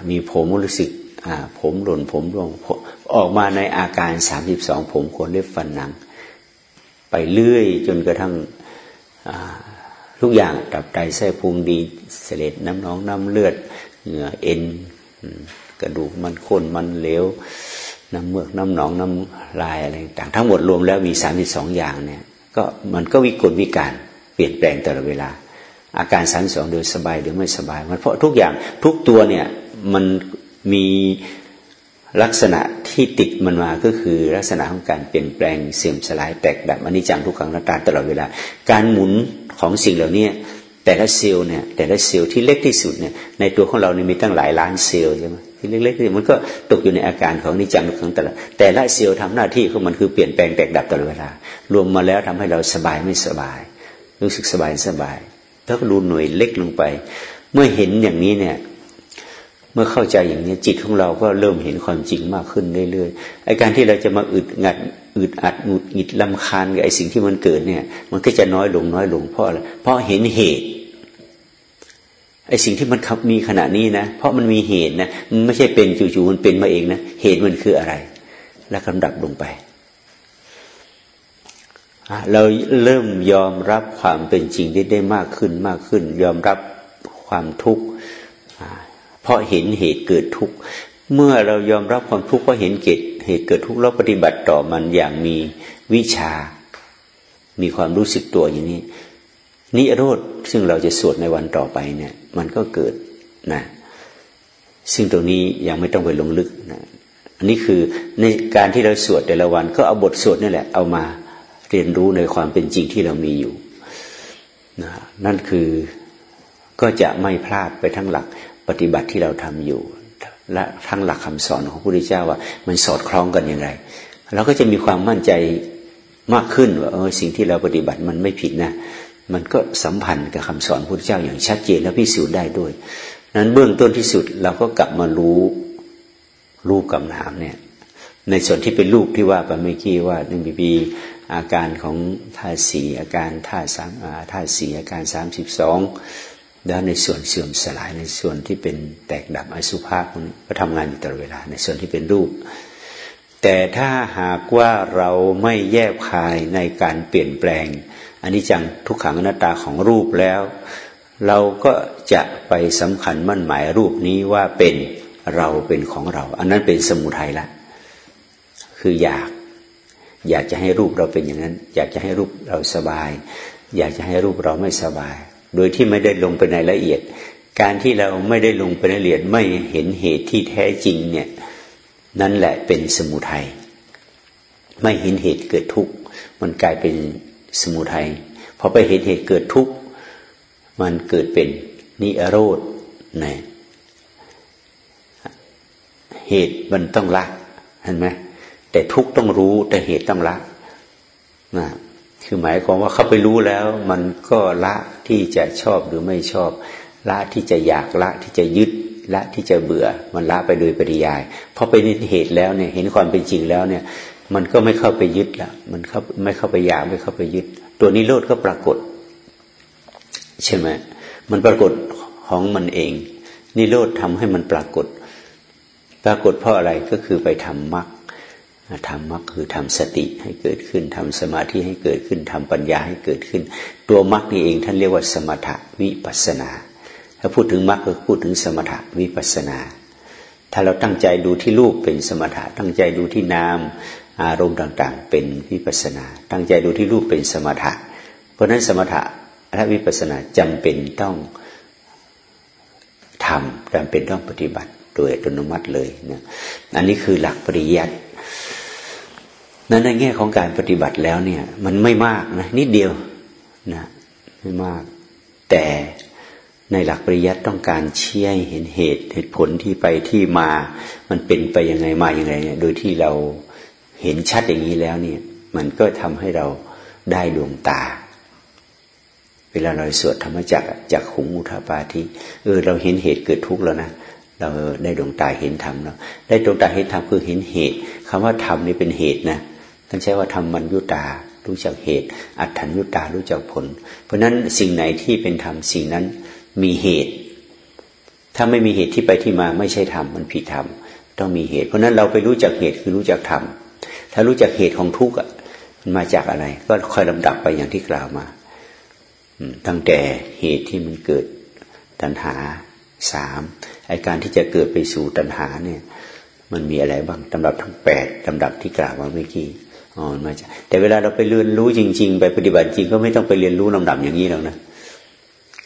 มีผมรู้สึกผมหล่นผมร่วงออกมาในอาการสามสิบสองผมขนเล็บฟันหนัง ไปเรื่อยจนกระทั่งทุกอย่างตับไตไส้พุงดีเสลดน้ำน้องน้ำเลือดเหงื่อเอ็น กระดูกมันข้นมันเหลวน้ำเมือกน้ำหนองน้ำลายอะไรต่างทั้งหมดรวมแล้วมีสามสิบสองอย่างเนี่ย ก็มันก็วิกลวิการเปลี่ยนแปลงตลอดเวลา อาการสามสองโดยสบายหรือไม่สบาย มันเพราะทุกอย่างทุกตัวเนี่ยมันมีลักษณะที่ติดมันมาก็คือลักษณะของการเปลี่ยนแปลงเสื่อมสลายแตกดับอนนี้จังทุกขังนัตาตลอดเวลา การหมุนของสิ่งเหล่านี้แต่ละเซลล์เนี่ยแต่ละเซลล์ที่เล็กที่สุดเนี่ยในตัวของเราเนี่ยมีตั้งหลายล้านเซลล์ใช่ไหม ที่เล็กๆมันก็ตกอยู่ในอาการของนิจังขังตลอดแต่ละเซลล์ทำหน้าที่ของมันคือเปลี่ยนแปลงแตกดับตลอดเวลา รวมมาแล้วทำให้เราสบายไม่สบาย รู้สึกสบายสบายถ้าดูหน่วยเล็กลงไป เมื่อเห็นอย่างนี้เนี่ย เมื่อเข้าใจอย่างนี้จิตของเราก็เริ่มเห็นความจริงมากขึ้นเรื่อยๆไอ้การที่เราจะมาอึดงัดอึดอัดหงุดหงิดลำคาญกับไอ้สิ่งที่มันเกิดเนี่ย มันก็จะน้อยลงน้อยลงเพราะอะไรเพราะเห็นเหตุ ไอสิ่งที่มันมีขณะนี้นะ เพราะมันมีเหตุนะมันไม่ใช่เป็นจู่ๆมันเป็นมาเองนะเหตุมันคืออะไร แล้วกำดับลงไปเราเริ่มยอมรับความเป็นจริงได้ได้มากขึ้นมากขึ้น ยอมรับความทุกข์เพราะเห็นเหตุเกิดทุกข์เมื่อเรายอมรับความทุกข์เพราะเห็นเกิดเหตุเกิดทุกข์แล้วปฏิบัติต่อมันอย่างมีวิชา มีความรู้สึกตัวอย่างนี้ นิโรธซึ่งเราจะสวดในวันต่อไปเนี่ย มันก็เกิดนะซึ่งตรงนี้ยังไม่ต้องไปลงลึกนะอันนี้คือในการที่เราสวดแต่ละวัน ก็เอาบทสวดนี่แหละ เอามาเรียนรู้ในความเป็นจริงที่เรามีอยู่นะนั่นคือก็จะไม่พลาดไปทั้งหลักปฏิบัติที่เราทำอยู่ และทั้งหลักคำสอนของพระพุทธเจ้าว่า มันสอดคล้องกันอย่างไรเราก็จะมีความมั่นใจมากขึ้นว่าเออสิ่งที่เราปฏิบัติมันไม่ผิดนะ มันก็สัมพันธ์กับคำสอนพระพุทธเจ้าอย่างชัดเจนและพิสูจน์ได้ด้วย นั้นเบื้องต้นที่สุดเราก็กลับมารู้รูปกับนามเนี่ย ในส่วนที่เป็นรูปที่ว่าไปเมื่อกี้ว่าหนึ่งปีปีอาการของธาตุสี่อาการธาตุสามธาตุสี่อาการสามสิบสองแล้วในส่วนเสื่อมสลายในส่วนที่เป็นแตกดับอสุภาพก็ทำงานอยู่ตลอดเวลาในส่วนที่เป็นรูป แต่ถ้าหากว่าเราไม่แยบคายในการเปลี่ยนแปลง อันนี้จังทุกขังอนัตตาของรูปแล้ว เราก็จะไปสำคัญมั่นหมายรูปนี้ว่าเป็นเราเป็นของเรา อันนั้นเป็นสมุทัยละ คืออยาก อยากจะให้รูปเราเป็นอย่างนั้น อยากจะให้รูปเราสบาย อยากจะให้รูปเราไม่สบาย โดยที่ไม่ได้ลงไปในละเอียด การที่เราไม่ได้ลงไปในละเอียดไม่เห็นเหตุที่แท้จริงเนี่ยนั่นแหละเป็นสมุทัยไม่เห็นเหตุเกิดทุกข์มันกลายเป็น สมุทัยพอไปเห็นเหตุเกิดทุกข์มันเกิดเป็นนิโรธนะเหตุมันต้องละเห็นไหมแต่ทุกต้องรู้แต่เหตุต้องละนะคือหมายความว่าเขาไปรู้แล้ว มันก็ละที่จะชอบหรือไม่ชอบ ละที่จะอยากละที่จะยึดละที่จะเบื่อ มันละไปโดยปริยายพอไปนเหตุแล้วเนี่ย เห็นความเป็นจริงแล้วเนี่ย มันก็ไม่เข้าไปยึดละมันเข้าไม่เข้าไปอยากไม่เข้าไปยึด ตัวนิโรธก็ปรากฏ ใช่ไหมมันปรากฏของมันเอง นิโรธทำให้มันปรากฏ ปรากฏเพราะอะไรก็คือไปทำมรรคทำมรรคคือทำสติให้เกิดขึ้นทำสมาธิให้เกิดขึ้นทำปัญญาให้เกิดขึ้น ตัวมรรคนี่เองท่านเรียกว่าสมถะวิปัสนา ถ้าพูดถึงมรรคก็พูดถึงสมถะวิปัสนา ถ้าเราตั้งใจดูที่รูปเป็นสมถะตั้งใจดูที่นาม อารมณ์ต่าง ๆ เป็นวิปัสนา ตั้งใจดูที่รูปเป็นสมถะ เพราะนั้นสมถะและวิปัสนาจำเป็นต้องทำจำเป็นต้องปฏิบัติโดยอัตโนมัติเลยนะอันนี้คือหลักปริยัตินั้นในแง่ของการปฏิบัติแล้วเนี่ย มันไม่มากนะนิดเดียวนะไม่มาก แต่ในหลักปริยัติต้องการเชี่ยเห็นเหตุเหตุผลที่ไปที่มา มันเป็นไปยังไงมาอย่างไรเนี่ย โดยที่เรา เห็นชัดอย่างนี้แล้วเนี่ย มันก็ทำให้เราได้ดวงตา เวลาเราสวดธรรมจักจากขุงอุทาปาทิเออเราเห็นเหตุเกิดทุกข์แล้วนะเราได้ดวงตาเห็นธรรมแล้วได้ดวงตาเห็นธรรมคือเห็นเหตุคำว่าธรรมนี่เป็นเหตุนะท่านใช้ว่าทำมันยุตารู้จักเหตุ อัตถัญยุตารู้จักผล เพราะฉะนั้นสิ่งไหนที่เป็นธรรมสิ่งนั้นมีเหตุ ถ้าไม่มีเหตุที่ไปที่มาไม่ใช่ธรรมมันผิดธรรมต้องมีเหตุ เพราะนั้นเราไปรู้จักเหตุคือรู้จักธรรม ถ้ารู้จักเหตุของทุกข์มันมาจากอะไร ก็ค่อยลำดับไปอย่างที่กล่าวมาตั้งแต่เหตุที่มันเกิดตัณหาสามไอการที่จะเกิดไปสู่ตัณหาเนี่ย มันมีอะไรบ้างลำดับทั้งแปดลำดับที่กล่าวมาเมื่อกี้อ๋อมาจากแต่เวลาเราไปเรียนรู้จริง ๆ ไปปฏิบัติจริงก็ไม่ต้องไปเรียนรู้ลำดับอย่างนี้หรอกนะ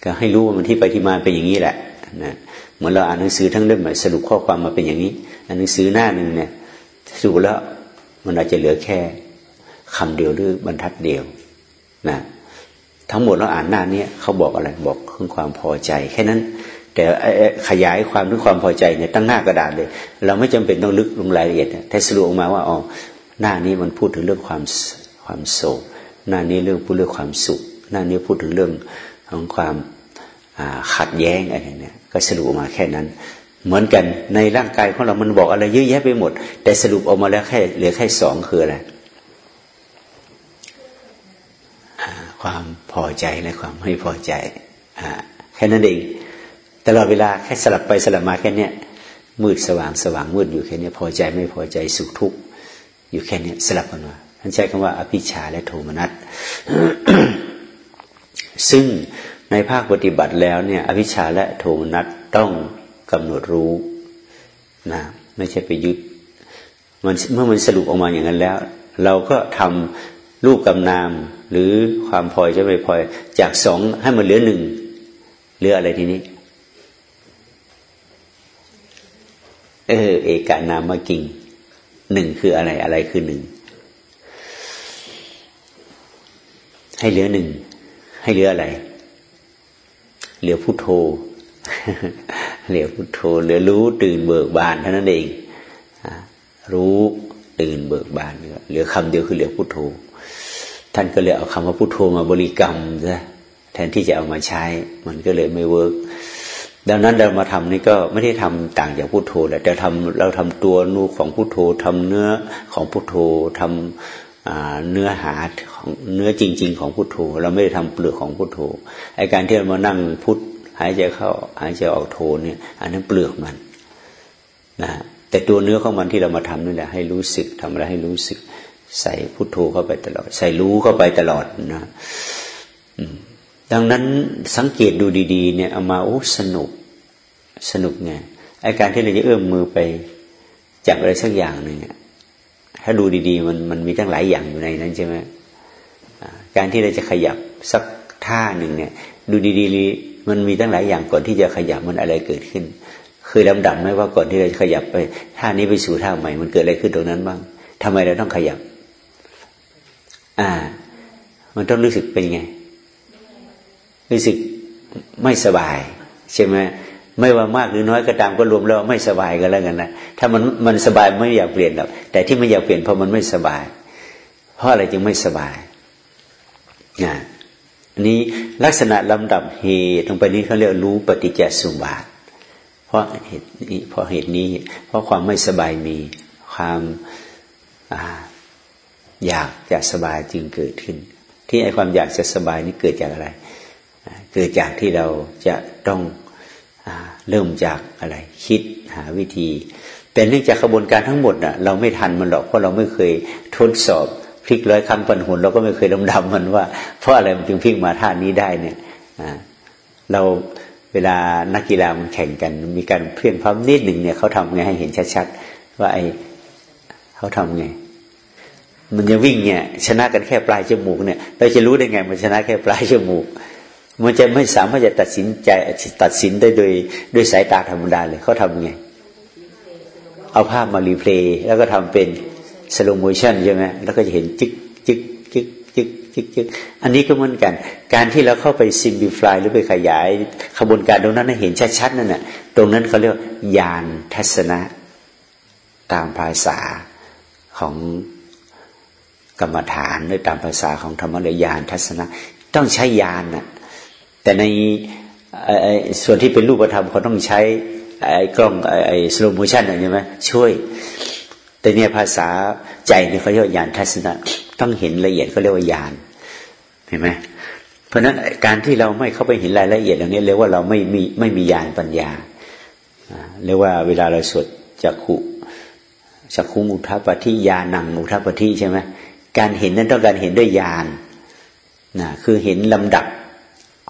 ก็ให้รู้ว่ามันที่ไปที่มาเป็นอย่างนี้แหละนะเหมือนเราอ่านหนังสือทั้งเล่มสรุปข้อความมาเป็นอย่างนี้อันหนังสือหน้าหนึ่งเนี่ยสรุปแล้ว มันอาจจะเหลือแค่คำเดียวหรือบรรทัดเดียวนะทั้งหมดเราอ่านหน้านี้เขาบอกอะไรบอกเรื่องความพอใจ แค่นั้น แต่ขยายความด้วยความพอใจเนี่ยตั้งหน้ากระดาษเลย เราไม่จำเป็นต้องลึกลงรายละเอียดแต่สรุปออกมาว่าอ๋อหน้านี้มันพูดถึงเรื่องความความโศกหน้านี้เรื่องพูดเรื่องความสุข หน้านี้พูดถึงเรื่องของความขัดแย้งอะไรเนี่ยก็สรุปออกมาแค่นั้น เหมือนกันในร่างกายของเรามันบอกอะไรเยอะแยะไปหมด แต่สรุปออกมาแล้วแค่เหลือแค่สองคืออะไรความพอใจและความไม่พอใจแค่นั้นเองตลอดเวลาแค่สลับไปสลับมาแค่นี้มืดสว่างสว่างมืดอยู่แค่นี้พอใจไม่พอใจสุขทุกข์อยู่แค่นี้สลับกันมาท่านใช้คำว่าอภิชาและโทมนัสซึ่งในภาคปฏิบัติแล้วเนี่ย อภิชาและโทมนัสต้อง กำหนดรู้นะไม่ใช่ไปยึดมันเมื่อมันสรุปออกมาอย่างนั้นแล้ว เราก็ทำรูปกำนามหรือความพอยจะไม่พอย จากสองให้มันเหลือหนึ่งเหลืออะไรทีนี้ เออ เอกานามากิงหนึ่งคืออะไรอะไรคือหนึ่งให้เหลือหนึ่งให้เหลืออะไร เหลือพุโทโธ เหลือพุโทโธเหลือรู้ตื่นเบิกบานเท่านั้นเองรู้ตื่นเบิกบานเหลือคำเดียวคือเหลือพุทโธ ท่านก็เลยเอาคำว่าพุทโธมาบริกรรมซะแทนที่จะเอามาใช้ มันก็เลยไม่ work ดังนั้นเรามาทำนี่ก็ไม่ได้ทำต่างจากพุทโธแหละแต่ทำเราทำตัวเนื้อของพุทโธทำเนื้อของพุทโธทำเนื้อหาของเนื้อจริง ๆ ของพุทโธ เราไม่ได้ทำเปลือกของพุทโธไอการที่เรามานั่งพุทหายใจเข้าหายใจออกโทเนี่ย อันนั้นเปลือกมันนะแต่ตัวเนื้อของมันที่เรามาทำนี่แหละให้รู้สึกทำอะไรให้รู้สึก ใส่พุทโธเข้าไปตลอด ใส่รู้เข้าไปตลอดนะดังนั้นสังเกตดูดีๆ เนี่ยเอามาโอ้สนุกสนุกไงไอการที่เราจะเอื้อมมือไปจับอะไรสักอย่างหนึ่งถ้าดูดีๆ มันมันมีตั้งหลายอย่างอยู่ในนั้นใช่ไหมการที่เราจะขยับสักท่าหนึ่งเนี่ย ดูดีๆ มันมีตั้งหลายอย่างก่อนที่จะขยับมันอะไรเกิดขึ้น เคยลำดับไหมว่าก่อนที่เราจะขยับไปท่านี้ไปสู่ท่าใหม่ มันเกิดอะไรขึ้นตรงนั้นบ้างทำไมเราต้องขยับ อ่า มันต้องรู้สึกเป็นไง รู้สึกไม่สบายใช่ไหมไม่ว่ามากหรือน้อยก็ตามก็รวมแล้วไม่สบายกันแล้วกันนะถ้ามันมันสบายไม่อยากเปลี่ยนหรอกแต่ที่ไม่อยากเปลี่ยนเพราะมันไม่สบาย เพราะอะไรจึงไม่สบายนะ นี้ลักษณะลำดับเหตุตรงไปนี้เขาเรียกรู้ปฏิจจสุบาท เพราะเหตุนี้เพราะเหตุนี้ เพราะความไม่สบายมีความอ่าอยากจะสบายจึงเกิดขึ้น ที่ไอความอยากจะสบายนี่เกิดจากอะไร เกิดจากที่เราจะต้องเริ่มจากอะไร คิดหาวิธี แต่เนื่องจากกระบวนการทั้งหมดน่ะเราไม่ทันมันหรอกเพราะเราไม่เคยทดสอบ พลิกร้อยครั้งปันหุนเราก็ไม่เคยลำดับมันว่า เพราะอะไรมันจึงพลิกมาท่านี้ได้เนี่ยเราเวลานักกีฬามันแข่งกัน มีการเพียงพร้อมนิดหนึ่งเนี่ยเขาทำไงให้เห็นชัดๆว่าไอเขาทำไง มันจะวิ่งเนี่ย ชนะกันแค่ปลายจมูกเนี่ย เราจะรู้ได้ไง มันชนะแค่ปลายจมูก มันจะไม่สามารถจะตัดสินใจตัดสินได้โดยด้วยสายตาธรรมดาเลยเขาทำไง เอาภาพมา replay แล้วก็ทำเป็น slow motion ใช่ไหมแล้วก็จะเห็นจิกจิกจิกจิกจิกจิกอันนี้ก็เหมือนกัน การที่เราเข้าไป simplify หรือไปขยายขบวนการตรงนั้นให้เห็นชัดๆนั่นน่ะตรงนั้นเขาเรียกญาณทัศนะตามภาษาของกรรมฐานด้วยตามภาษาของธรรมะญาณทัศนะ ต้องใช้ญาณน่ะแต่ในส่วนที่เป็นรูปธรรมเขาต้องใช้ไอ้กล้องไอ้สโลโมชันใช่ไหมช่วย แต่เนี่ยภาษาใจเนี่ยเขาเรียกว่ายานทัศนะต้องเห็นละเอียดเขาเรียกว่ายานเห็นไหมเพราะนั้นการที่เราไม่เข้าไปเห็นรายละเอียดอย่างนี้เรียกว่าเราไม่มีไม่มียานปัญญาเรียกว่าเวลาเราสวดจักขุจักขุมุทัปฏิยานังมุทัปฏิใช่ไหมการเห็นนั้นต้องการเห็นด้วยญาณนะคือเห็นลำดับ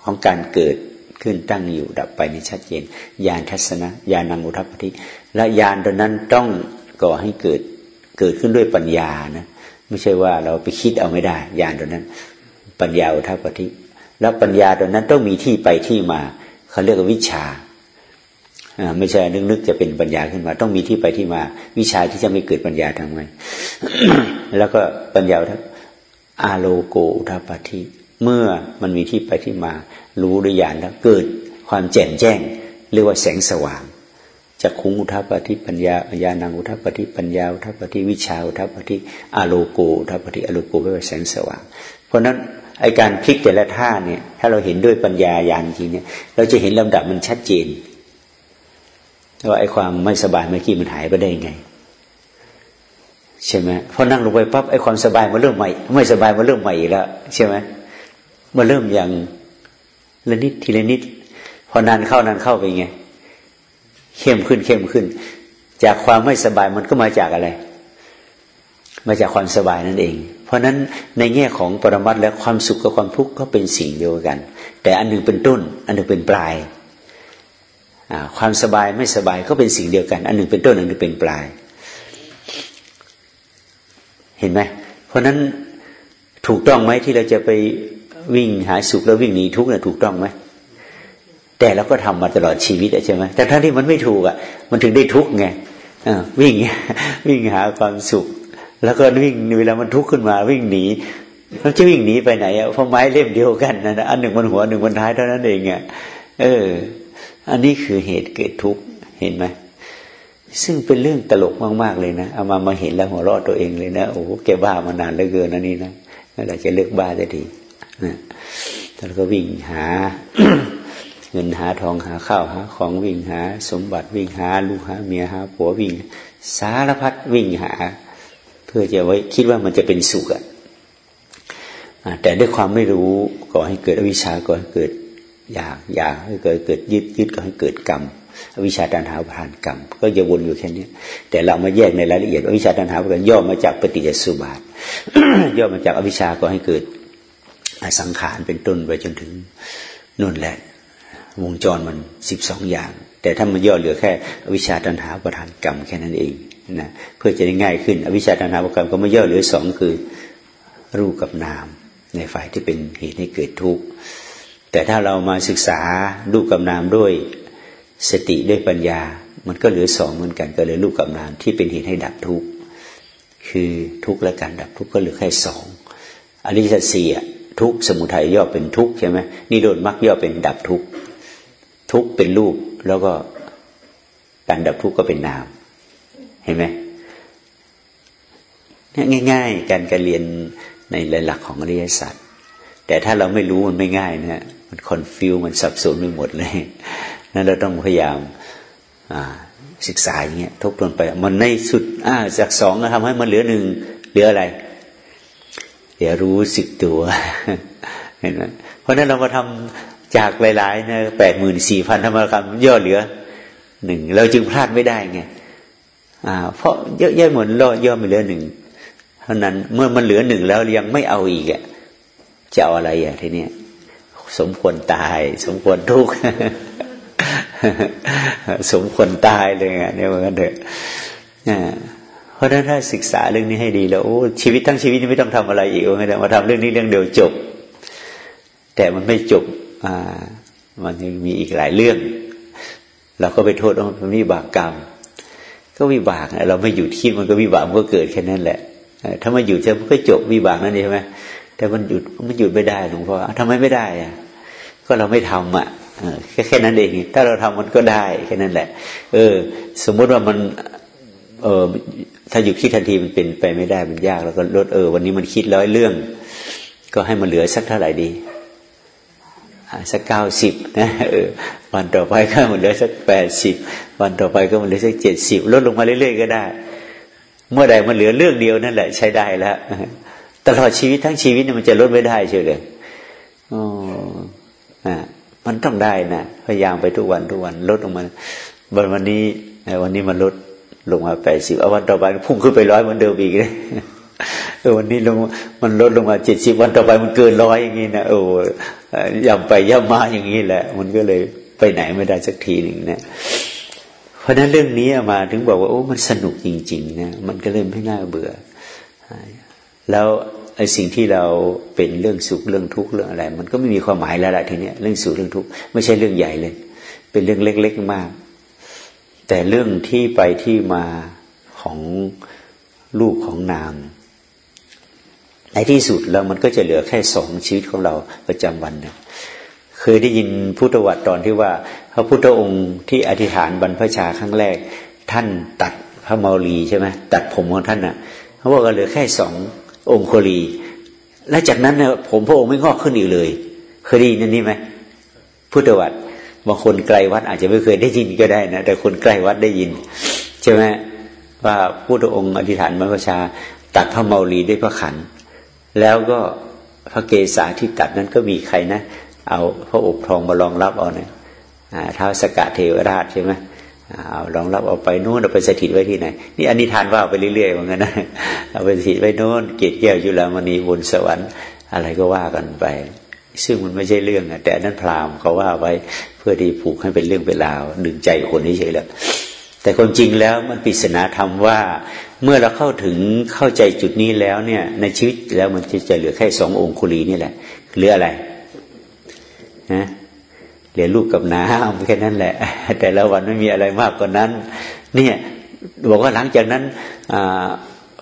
ของการเกิดขึ้นตั้งอยู่ดับไปในชัดเจนญาณทัศนะญาณังอุทัปฏิและญาณตัวนั้นต้อง ก่อให้เกิดเกิดขึ้นด้วยปัญญานะไม่ใช่ว่าเราไปคิดเอาไม่ได้ญาณตัวนั้น ปัญญาอุทัปฏิแล้วปัญญาตัวนั้นต้องมีที่ไปที่มาเขาเรียกว่าวิชาไม่ใช่นึกนึกจะเป็นปัญญาขึ้นมา ต้องมีที่ไปที่มา วิชาที่จะไม่เกิดปัญญาทำไงแล้วก็ปัญญาทั้งอาโลโกอุทาปฏิเมื่อมันมีที่ไปที่มา รู้ด้วยญาณแล้วเกิดความแจ่มแจ้ง เรียกว่าแสงสว่าง จะคุงอุทาปฏิปัญญาญาณังอุทาปฏิปัญญาอุทาปฏิวิชาอุทาปฏิอาโลโกอุทาปฏิอโลโกแปลว่าแสงสว่าง เพราะนั้นไอการพลิกแต่ละท่าเนี่ย ถ้าเราเห็นด้วยปัญญาญาณจริงเนี่ย เราจะเห็นลำดับมันชัดเจนว่าไอความไม่สบายเมื่อกี้มันหายไปได้ยังไงใช่ไหมพอนั่งลงไปปั๊บไอความสบายมันเริ่มใหม่ ไม่สบายมันเริ่มใหม่อีกแล้วใช่ไหมมันเริ่มอย่างละนิดทีละนิด พอนานเข้านานเข้าไปไง เข้มขึ้นเข้มขึ้น จากความไม่สบายมันก็มาจากอะไร มาจากความสบายนั่นเอง เพราะฉะนั้นในแง่ของปรมัตและความสุขกับความทุกข์ก็เป็นสิ่งเดียวกัน แต่อันหนึ่งเป็นต้น อันหนึ่งเป็นปลายความสบายไม่สบายก็เป็นสิ่งเดียวกัน อันหนึ่งเป็นต้นอันหนึ่งเป็นปลาย เห็นไหมเพราะนั้นถูกต้องไหมที่เราจะไปวิ่งหาสุขแล้ววิ่งหนีทุกข์นะถูกต้องไหม แต่เราก็ทำมาตลอดชีวิตใช่ไหมแต่ทั้งที่มันไม่ถูกอะ มันถึงได้ทุกข์ไงวิ่งวิ่งหาความสุข แล้วก็วิ่งเวลามันทุกข์ขึ้นมา วิ่งหนีเราจะวิ่งหนีไปไหนอะเพราะไม้เล่มเดียวกันนะอันหนึ่งมันหัวหนึ่งมันท้ายเท่านั้นเองอะเออ อันนี้คือเหตุเกิดทุกข์เห็นไหมซึ่งเป็นเรื่องตลกมากๆเลยนะเอามามาเห็นแล้วหัวเราะตัวเองเลยนะโอ้แกบ้ามานานเหลือเกินนะนี่นะนั่นแหละจะเลิกบ้าจะทีนะแล้วก็วิ่งหา เงินหาทองหาข้าวหาของวิ่งหา สมบัติวิ่งหา ลูกหาเมียหาผัววิ่ง สารพัดวิ่งหา เพื่อจะไว้คิดว่ามันจะเป็นสุขอะแต่ด้วยความไม่รู้ก่อให้เกิดอวิชชาก่อให้เกิดอยากอยากให้เกิดเกิดยึดยึดก็ให้เกิดกรรมอวิชชาตันหาผ่านกรรม ก็จะวนอยู่แค่นี้แต่เรามาแยกในรายละเอียดอวิชชาตันหาผ่านย่อมาจากปฏิจจสุบาทย่อมาจากอวิชชาก็ให้เกิดสังขารเป็นต้นไปจนถึงนู่นแหละ วงจรมันสิบสองอย่าง แต่ถ้ามันย่อเหลือแค่อวิชชาตันหาประธานกรรมแค่นั้นเองนะเพื่อจะได้ง่ายขึ้น อวิชชาตันหาประกรรมก็ไม่ย่อเหลือสองคือรูปกับนาม ในฝ่ายที่เป็นเหตุให้เกิดทุกข์แต่ถ้าเรามาศึกษารูปกับนามด้วยสติด้วยปัญญา มันก็เหลือสองเหมือนกันก็เหลือรูปกับนามที่เป็นเหตุให้ดับทุกข์คือทุกข์และการดับทุกข์ก็เหลือแค่สองอริยสัจสี่ทุกข์สมุทัยย่อเป็นทุกข์ใช่ไหมนิโรธมรรคย่อเป็นดับทุกข์ ทุกเป็นรูปแล้วก็การดับทุกข์ก็เป็นนาม เห็นไหมเนี่ยง่าย ๆ การการเรียนในหลักของอริยสัจแต่ถ้าเราไม่รู้มันไม่ง่ายนะฮะมันคอนฟิวมันสับสนไปหมดเลยนั้นเราต้องพยายามศึกษาอย่างเงี้ยทบทวนไป มันในสุดอ่าจากสองทำให้มันเหลือหนึ่งเหลืออะไรเหลือรู้สึกตัวเห็นไหมเพราะนั้นเรามาทำ จากหลายๆนะแปดหมื่นสี่พันธรรมกรรมย่อเหลือหนึ่งเราจึงพลาดไม่ได้ไงอ่า เพราะเยอะแยะหมดล่อย่อไม่เหลือหนึ่งเท่านั้นเมื่อมันเหลือหนึ่งแล้วยังไม่เอาอีกอะจะเอาอะไรอะทีเนี้ยสมควรตาย สมควรทุกข์สมควรตายเลยอะเนี่ยเหมือนกันเถอะเพราะฉะนั้นถ้าศึกษาเรื่องนี้ให้ดีแล้วโอ้ชีวิตทั้งชีวิตไม่ต้องทำอะไรอีกไม่ต้องมาทำเรื่องนี้เรื่องเดียวจบ แต่มันไม่จบ่ามันยังมีอีกหลายเรื่อง เราก็ไปโทษว่ามันวิบากกรรม ก็วิบากเราไม่อยู่ที่มันก็วิบากมันก็เกิดแค่นั้นแหละ ถ้ามาอยู่เฉยมันก็จบวิบากนั่นเองใช่ไหมแต่มันหยุดมันหยุดไม่ได้หลวงพ่อทำไมไม่ได้อะก็เราไม่ทำอะแค่แค่นั้นเอง ถ้าเราทำมันก็ได้แค่นั้นแหละ เออ สมมุติว่ามัน เออถ้าอยู่คิดทันทีมันเป็นไปไม่ได้มันยาก แล้วก็ลดเออ วันนี้มันคิดร้อยเรื่อง ก็ให้มันเหลือสักเท่าไหร่ดี สักเก้าสิบนะวันต่อไปก็มันเหลือสักแปดสิบวันต่อไปก็มันเหลือสักเจ็ดสิบลดลงมาเรื่อยๆก็ได้ เมื่อใดมันเหลือเรื่องเดียวนั่นแหละ ใช้ได้แล้วตลอดชีวิตทั้งชีวิตเนี่ยมันจะลดไม่ได้เชียวเลยอ๋ออ่ามันต้องได้นะพยายามไปทุกวันทุกวันลดลงมาวันวันนี้วันนี้มันลดลงมาแปดสิบเอาวันต่อไปพุ่งขึ้นไปร้อยเหมือนเดิมอีกเลย เออวันนี้ลงมันลดลงมาเจ็ดสิบวันต่อไปมันเกินร้อยอย่างนี้นะโอ้ย่ำไปย่ำมาอย่างนี้แหละ มันก็เลยไปไหนไม่ได้สักทีหนึ่งนะเพราะนั้นเรื่องนี้มาถึงบอกว่าโอ้มันสนุกจริง ๆ นะ มันก็เลยไม่น่าเบื่อ แล้วไอ้สิ่งที่เราเป็นเรื่องสุขเรื่องทุกข์เรื่องอะไร มันก็ไม่มีความหมายแล้วแหละทีเนี้ยเรื่องสุขเรื่องทุกข์ไม่ใช่เรื่องใหญ่เลย เป็นเรื่องเล็ก ๆมาก แต่เรื่องที่ไปที่มาของรูปของนาม ในที่สุดแล้วมันก็จะเหลือแค่สองชีวิตของเราประจำวันนะเคยได้ยินพุทธวัตรตอนที่ว่า พระพุทธองค์ที่อธิษฐานบรรพชาครั้งแรก ท่านตัดพระเมาลีใช่ไหมตัดผมของท่านนะ่ะเขาบอกว่าเหลือแค่สององค์โคลี และจากนั้นเนี่ยผมพระองค์ไม่งอกขึ้นอีกเลย เคยได้ยินนี่ไหมพุทธวัตรบางคนไกลวัดอาจจะไม่เคยได้ยินก็ได้นะแต่คนใกล้วัดได้ยินใช่ไหมว่าพุทธองค์อธิษฐานบรรพชาตัดพระเมาลีด้วยพระขัน แล้วก็พระเกศาที่ตัดนั้นก็มีใครนะ เอาพระอบทองมารองรับเอาเนี่ยท้าวสกะเทวราชใช่ไหมเอารองรับเอาไปโน่นเอาไปสถิตไว้ที่ไหน นี่อันนี้ทานว่าไปเรื่อยๆเหมือนกันนะเอาไปสถิตไว้โน่นเกศแก้วยุลามณีบนสวรรค์ อะไรก็ว่ากันไป ซึ่งมันไม่ใช่เรื่องอะแต่นั้นพราหมณ์เขาว่าไว้เพื่อที่ผูกให้เป็นเรื่องเป็นราวดึงใจคนนี้เฉยแล้วแต่ความจริงแล้วมันปริศนาธรรมว่า เมื่อเราเข้าถึงเข้าใจจุดนี้แล้วเนี่ย ในชีวิตแล้วมันจะจะเหลือแค่สององคุลีนี่แหละเหลืออะไรนะเหลือลูกกับน้ำแค่นั้นแหละ แต่ละวันไม่มีอะไรมากกว่านั้น เนี่ยบอกว่าหลังจากนั้น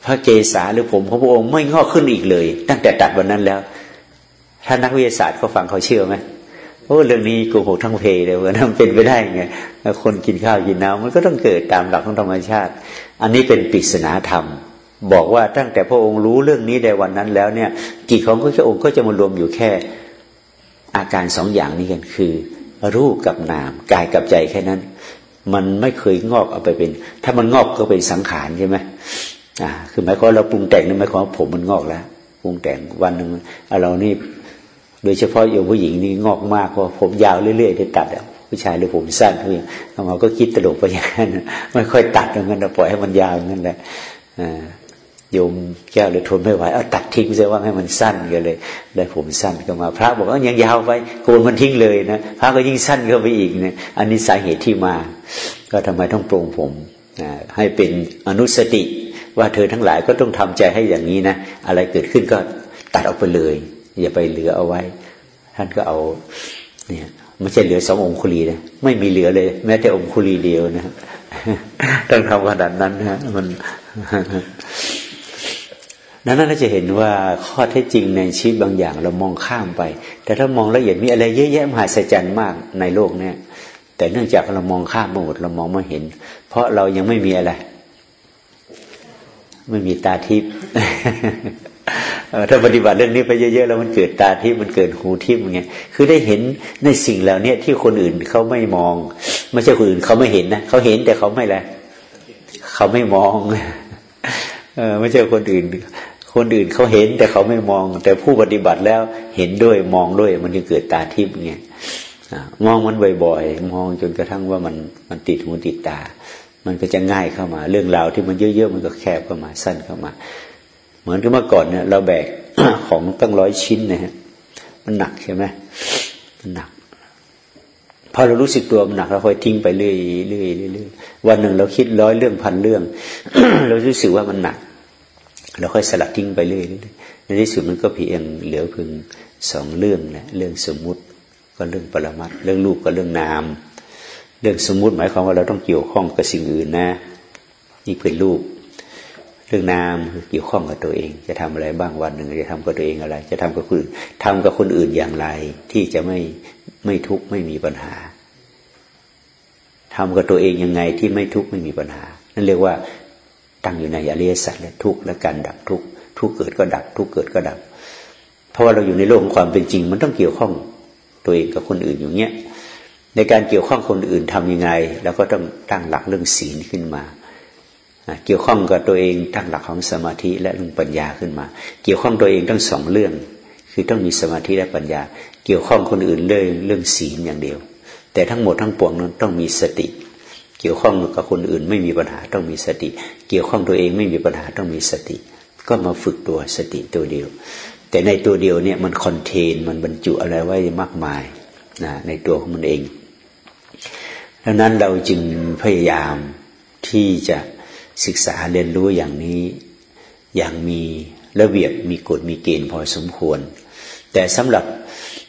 พระเกศาหรือผมของพระองค์ไม่งอกขึ้นอีกเลย ตั้งแต่ตัดวันนั้นแล้ว ถ้านักวิทยาศาสตร์เขาฟังเขาเชื่อไหม โอ้เรื่องนี้โกหกทั้งเพเลยว่ามันเป็นไปได้ไงคนกินข้าวกินน้ำมันก็ต้องเกิดตามหลักของธรรมชาติ อันนี้เป็นปริศนาธรรม บอกว่าตั้งแต่พระองค์รู้เรื่องนี้ในวันนั้นแล้วเนี่ยจิตของพระองค์ก็จะมารวมอยู่แค่อาการสองอย่างนี้กันคือ รูปกับนามกายกับใจแค่นั้น มันไม่เคยงอกเอาไปเป็น ถ้ามันงอกก็เป็นสังขารใช่ไหมอ่าคือหมายความเราปรุงแต่งนั่นหมายความผมมันงอกแล้วปรุงแต่งวันหนึ่งเรานี่ โดยเฉพาะโยมผู้หญิงนี่งอกมากเพราะผมยาวเรื่อยๆได้ตัดอะผู้ชายหรือผมสั้นเพื่อนเราก็คิดตลกไปอย่างนั้นไม่ค่อยตัดอย่างนั้นปล่อยให้มันยาวอย่างนั้นแหละโยมแก้วเลยทนไม่ไหวเอาตัดทิ้งซะว่าให้มันสั้นกันเลย ได้ผมสั้นก็มา พระบอกว่ายังยาวไปโกนมันทิ้งเลยนะพระก็ยิ่งสั้นเข้าไปอีกเนี่ยอันนี้สาเหตุที่มา ก็ทำไมต้องปรงผมให้เป็นอนุสติ ว่าเธอทั้งหลายก็ต้องทำใจให้อย่างนี้นะอะไรเกิดขึ้นก็ตัดออกไปเลย อย่าไปเหลือเอาไว้ ท่านก็เอา เนี่ยไม่ใช่เหลือสององคุลีนะไม่มีเหลือเลย แม้แต่องคุลีเดียวนะต้องทำขนาดนั้นนะมันนั้นเราจะเห็นว่าข้อเท็จจริงในชีวิตบางอย่างเรามองข้ามไป แต่ถ้ามองละเอียดมีอะไรเยอะแยะมหาศาลมากในโลกเนี่ย แต่เนื่องจากเรามองข้ามหมดเรามองไม่เห็น เพราะเรายังไม่มีอะไร ไม่มีตาทิพย์ ถ้าปฏิบัติเรื่องนี้ไปเยอะๆแล้วมันเกิดตาทิพย์มันเกิดหูทิพย์ไงคือได้เห็นในสิ่งเหล่านี้ที่คนอื่นเขาไม่มองไม่ใช่คนอื่นเขาไม่เห็นนะเขาเห็นแต่เขาไม่และเขาไม่มองเออไม่ใช่คนอื่น คนอื่นเขาเห็นแต่เขาไม่มอง แต่ผู้ปฏิบัติแล้วเห็นด้วยมองด้วย มันจะเกิดตาทิพย์ไงมองมันบ่อยๆมองจนกระทั่งว่ามันมันติดหูติดตา มันก็จะง่ายเข้ามา เรื่องราวที่มันเยอะๆมันก็แคบเข้ามาสั้นเข้ามา เหมือนกับเมื่อก่อนเนี่ยเราแบกของตั้งร้อยชิ้นนะฮะมันหนักใช่ไหมมันหนักพอเรารู้สึกตัวมันหนักเราค่อยทิ้งไปเรื่อยเรื่อยเรื่อยวันหนึ่งเราคิดร้อยเรื่องพันเรื่อง เรารู้สึกว่ามันหนัก เราค่อยสลัดทิ้งไปเรื่อยเรื่อยในที่สุดมันก็เพียงเหลือเพียงสองเรื่องแหละเรื่องสมมุติก็เรื่องปรมัตเรื่องรูปก็เรื่องนาม เรื่องสมมุติหมายความว่าเราต้องเกี่ยวข้องกับสิ่งอื่นนะ นี่เป็นรูป เรื่องนามคือเกี่ยวข้องกับตัวเอง จะทำอะไรบ้างวันหนึ่งจะทำกับตัวเองอะไร จะทำกับคนอื่นทำกับคนอื่นอย่างไร ที่จะไม่ไม่ทุกข์ไม่มีปัญหาทำกับตัวเองยังไงที่ไม่ทุกข์ไม่มีปัญหา นั่นเรียกว่าตั้งอยู่ในอริยสัจและทุกข์และการดับทุกข์ทุกข์เกิดก็ดับ ทุกข์เกิดก็ดับ เพราะว่าเราอยู่ในโลกของความเป็นจริง มันต้องเกี่ยวข้องตัวเองกับคนอื่นอย่างเงี้ยในการเกี่ยวข้องคนอื่นทํำยังไงเราก็ต้องตั้งหลักเรื่องศีลขึ้นมา เกี่ยวข้องกับตัวเองตั้งหลักของสมาธิและเรื่องปัญญาขึ้นมา เกี่ยวข้องตัวเองทั้งสองเรื่อง คือต้องมีสมาธิและปัญญา เกี่ยวข้องคนอื่นเรื่องเรื่องศีลอย่างเดียว แต่ทั้งหมดทั้งปวงนั้นต้องมีสติ เกี่ยวข้องกับคนอื่นไม่มีปัญหาต้องมีสติ เกี่ยวข้องตัวเองไม่มีปัญหาต้องมีสติ ก็มาฝึกตัวสติตัวเดียว แต่ในตัวเดียวเนี่ยมันคอนเทนมันบรรจุอะไรไว้มากมายนะในตัวของมันเองดังนั้นเราจึงพยายามที่จะ ศึกษาเรียนรู้อย่างนี้อย่างมีระเบียบมีกฎมีเกณฑ์พอสมควร แต่สำหรับ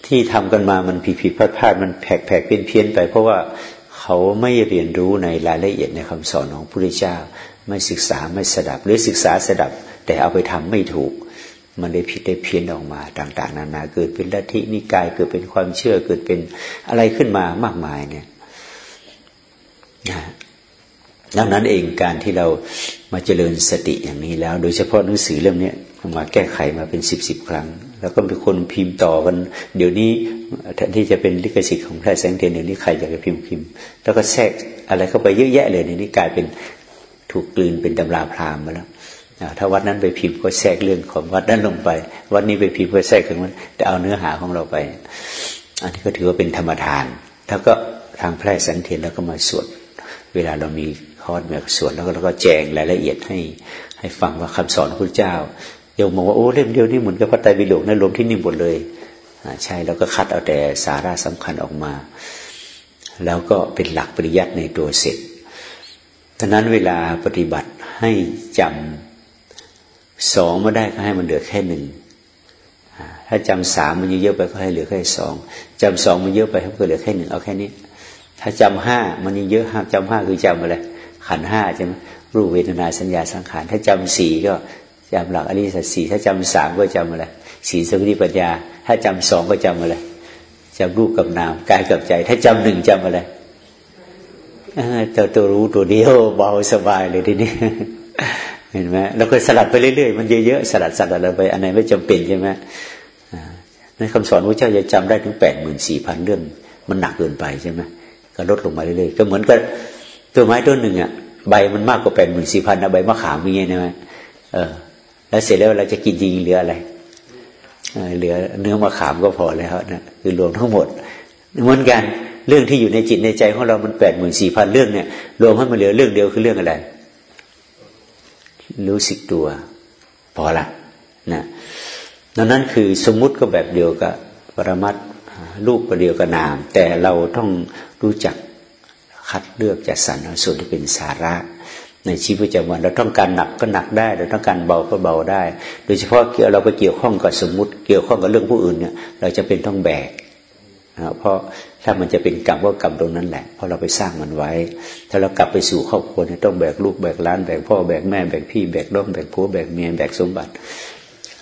ที่ทำกันมามันผิดผิดพลาดพลาดมันแผกแผกเพี้ยนเพี้ยนไป เพราะว่าเขาไม่เรียนรู้ในรายละเอียดในคำสอนของพระพุทธเจ้า ไม่ศึกษาไม่สดับหรือศึกษาสดับ แต่เอาไปทำไม่ถูก มันได้ผิดได้เพี้ยนออกมาต่าง ๆ นานาเกิดเป็นลัทธินิกายเกิดเป็นความเชื่อเกิดเป็นอะไรขึ้นมามากมายเนี่ย ดังนั้นเองการที่เรามาเจริญสติอย่างนี้แล้ว โดยเฉพาะหนังสือเล่มนี้มาแก้ไขมาเป็นสิบสิบครั้ง แล้วก็เป็นคนพิมพ์ต่อกัน เดี๋ยวนี้แทนที่จะเป็นลิขสิทธิ์ของแพทย์แสงเทียนเดี๋ยวนี้ใครอยากจะพิมพ์พิมพ์ แล้วก็แทรกอะไรเข้าไปเยอะแยะเลยในนี้กลายเป็นถูกกลืนเป็นตำราพราหมณ์มาแล้วถ้าวัดนั้นไปพิมพ์ก็แทรกเรื่องของวัดนั้นลงไป วัดนี้ไปพิมพ์ก็แทรกของมันแต่เอาเนื้อหาของเราไป อันนี้ก็ถือว่าเป็นธรรมทานแล้วก็ทางแพร่แสงเทียนแล้วก็มาสวดเวลาเรามี คอร์สแบบส่วดแล้วก็เราก็แจงรายละเอียดให้ ให้ฟังว่าคำสอนพระเจ้าโยมมองว่าโอ้เล่มเดียวนี่เหมือนกับพระไตรปิฎกนะรวมที่นี่หมดเลยใช่แล้วก็คัดเอาแต่สาระสำคัญออกมา แล้วก็เป็นหลักปริยัติในตัวเสร็จดังนั้นเวลาปฏิบัติให้จำสองมาได้ก็ให้มันเหลือแค่หนึ่งถ้าจำสามมันเยอะไปก็ให้เหลือแค่สองจำสองมันเยอะไปก็เหลือแค่หนึ่งเอาแค่นี้ ถ้าจำห้ามันยังเยอะห้าจำห้าคือจำอะไร ขันห้าใช่ไหมรูปเวทนาสัญญาสังขาร ถ้าจำสี่ก็จำหลักอริยสัจสี่ถ้าจำสามก็จำอะไรสีสมิปัญญา ถ้าจำสองก็จำอะไรจำรูปกับนามกายกับใจ ถ้าจำหนึ่งจำอะไรตัวตัวรู้ตัวเดียวเบาสบายเลยทีนี้เห็นไหมเราก็สลัดไปเรื่อยๆมันเยอะๆสลัดสลัดเราไปอันไหนไม่จำเป็นใช่ไหมในคำสอนพระเจ้าจะจำได้ถึงแปดหมื่นสี่พันเรื่อง มันหนักเกินไปใช่ไหมก็ลดลงมาเรื่อยๆก็เหมือนกับ ตัวไม้ต้นหนึ่งอะใบมันมากกว่าแปดหมื่นสี่พันนะใบมะขามมีไงนะเออ แล้วเสร็จแล้วเราจะกินจริงเหลืออะไรเหลือเนื้อมะขามก็พอแล้วนะคือรวมทั้งหมดเหมือนกันเรื่องที่อยู่ในจิตในใจของเรามันแปดหมื่นสี่พันเรื่องเนี่ยรวมให้มันเหลือเรื่องเดียวคือเรื่องอะไร รู้สึกตัว พอละนะดังนั้นคือสมมุติก็แบบเดียวกับปรมัตรูปประเดียวกับนาม แต่เราต้องรู้จัก คัดเลือกจัดสรรส่วนที่เป็นสาระ ในชีวิตประจำวันเราต้องการหนักก็หนักได้ เราต้องการเบาก็เบาได้ โดยเฉพาะเกี่ยวเราไปเกี่ยวข้องกับสมมติ เกี่ยวข้องกับเรื่องผู้อื่นเนี่ย เราจะเป็นต้องแบกนะเพราะถ้ามันจะเป็นกรรมก็กรรมตรงนั้นแหละ เพราะเราไปสร้างมันไว้ ถ้าเรากลับไปสู่ครอบครัวเนี่ยต้องแบกลูกแบกล้านแบกพ่อแบกแม่แบกพี่แบกน้องแบกผัวแบกเมียแบกสมบัติ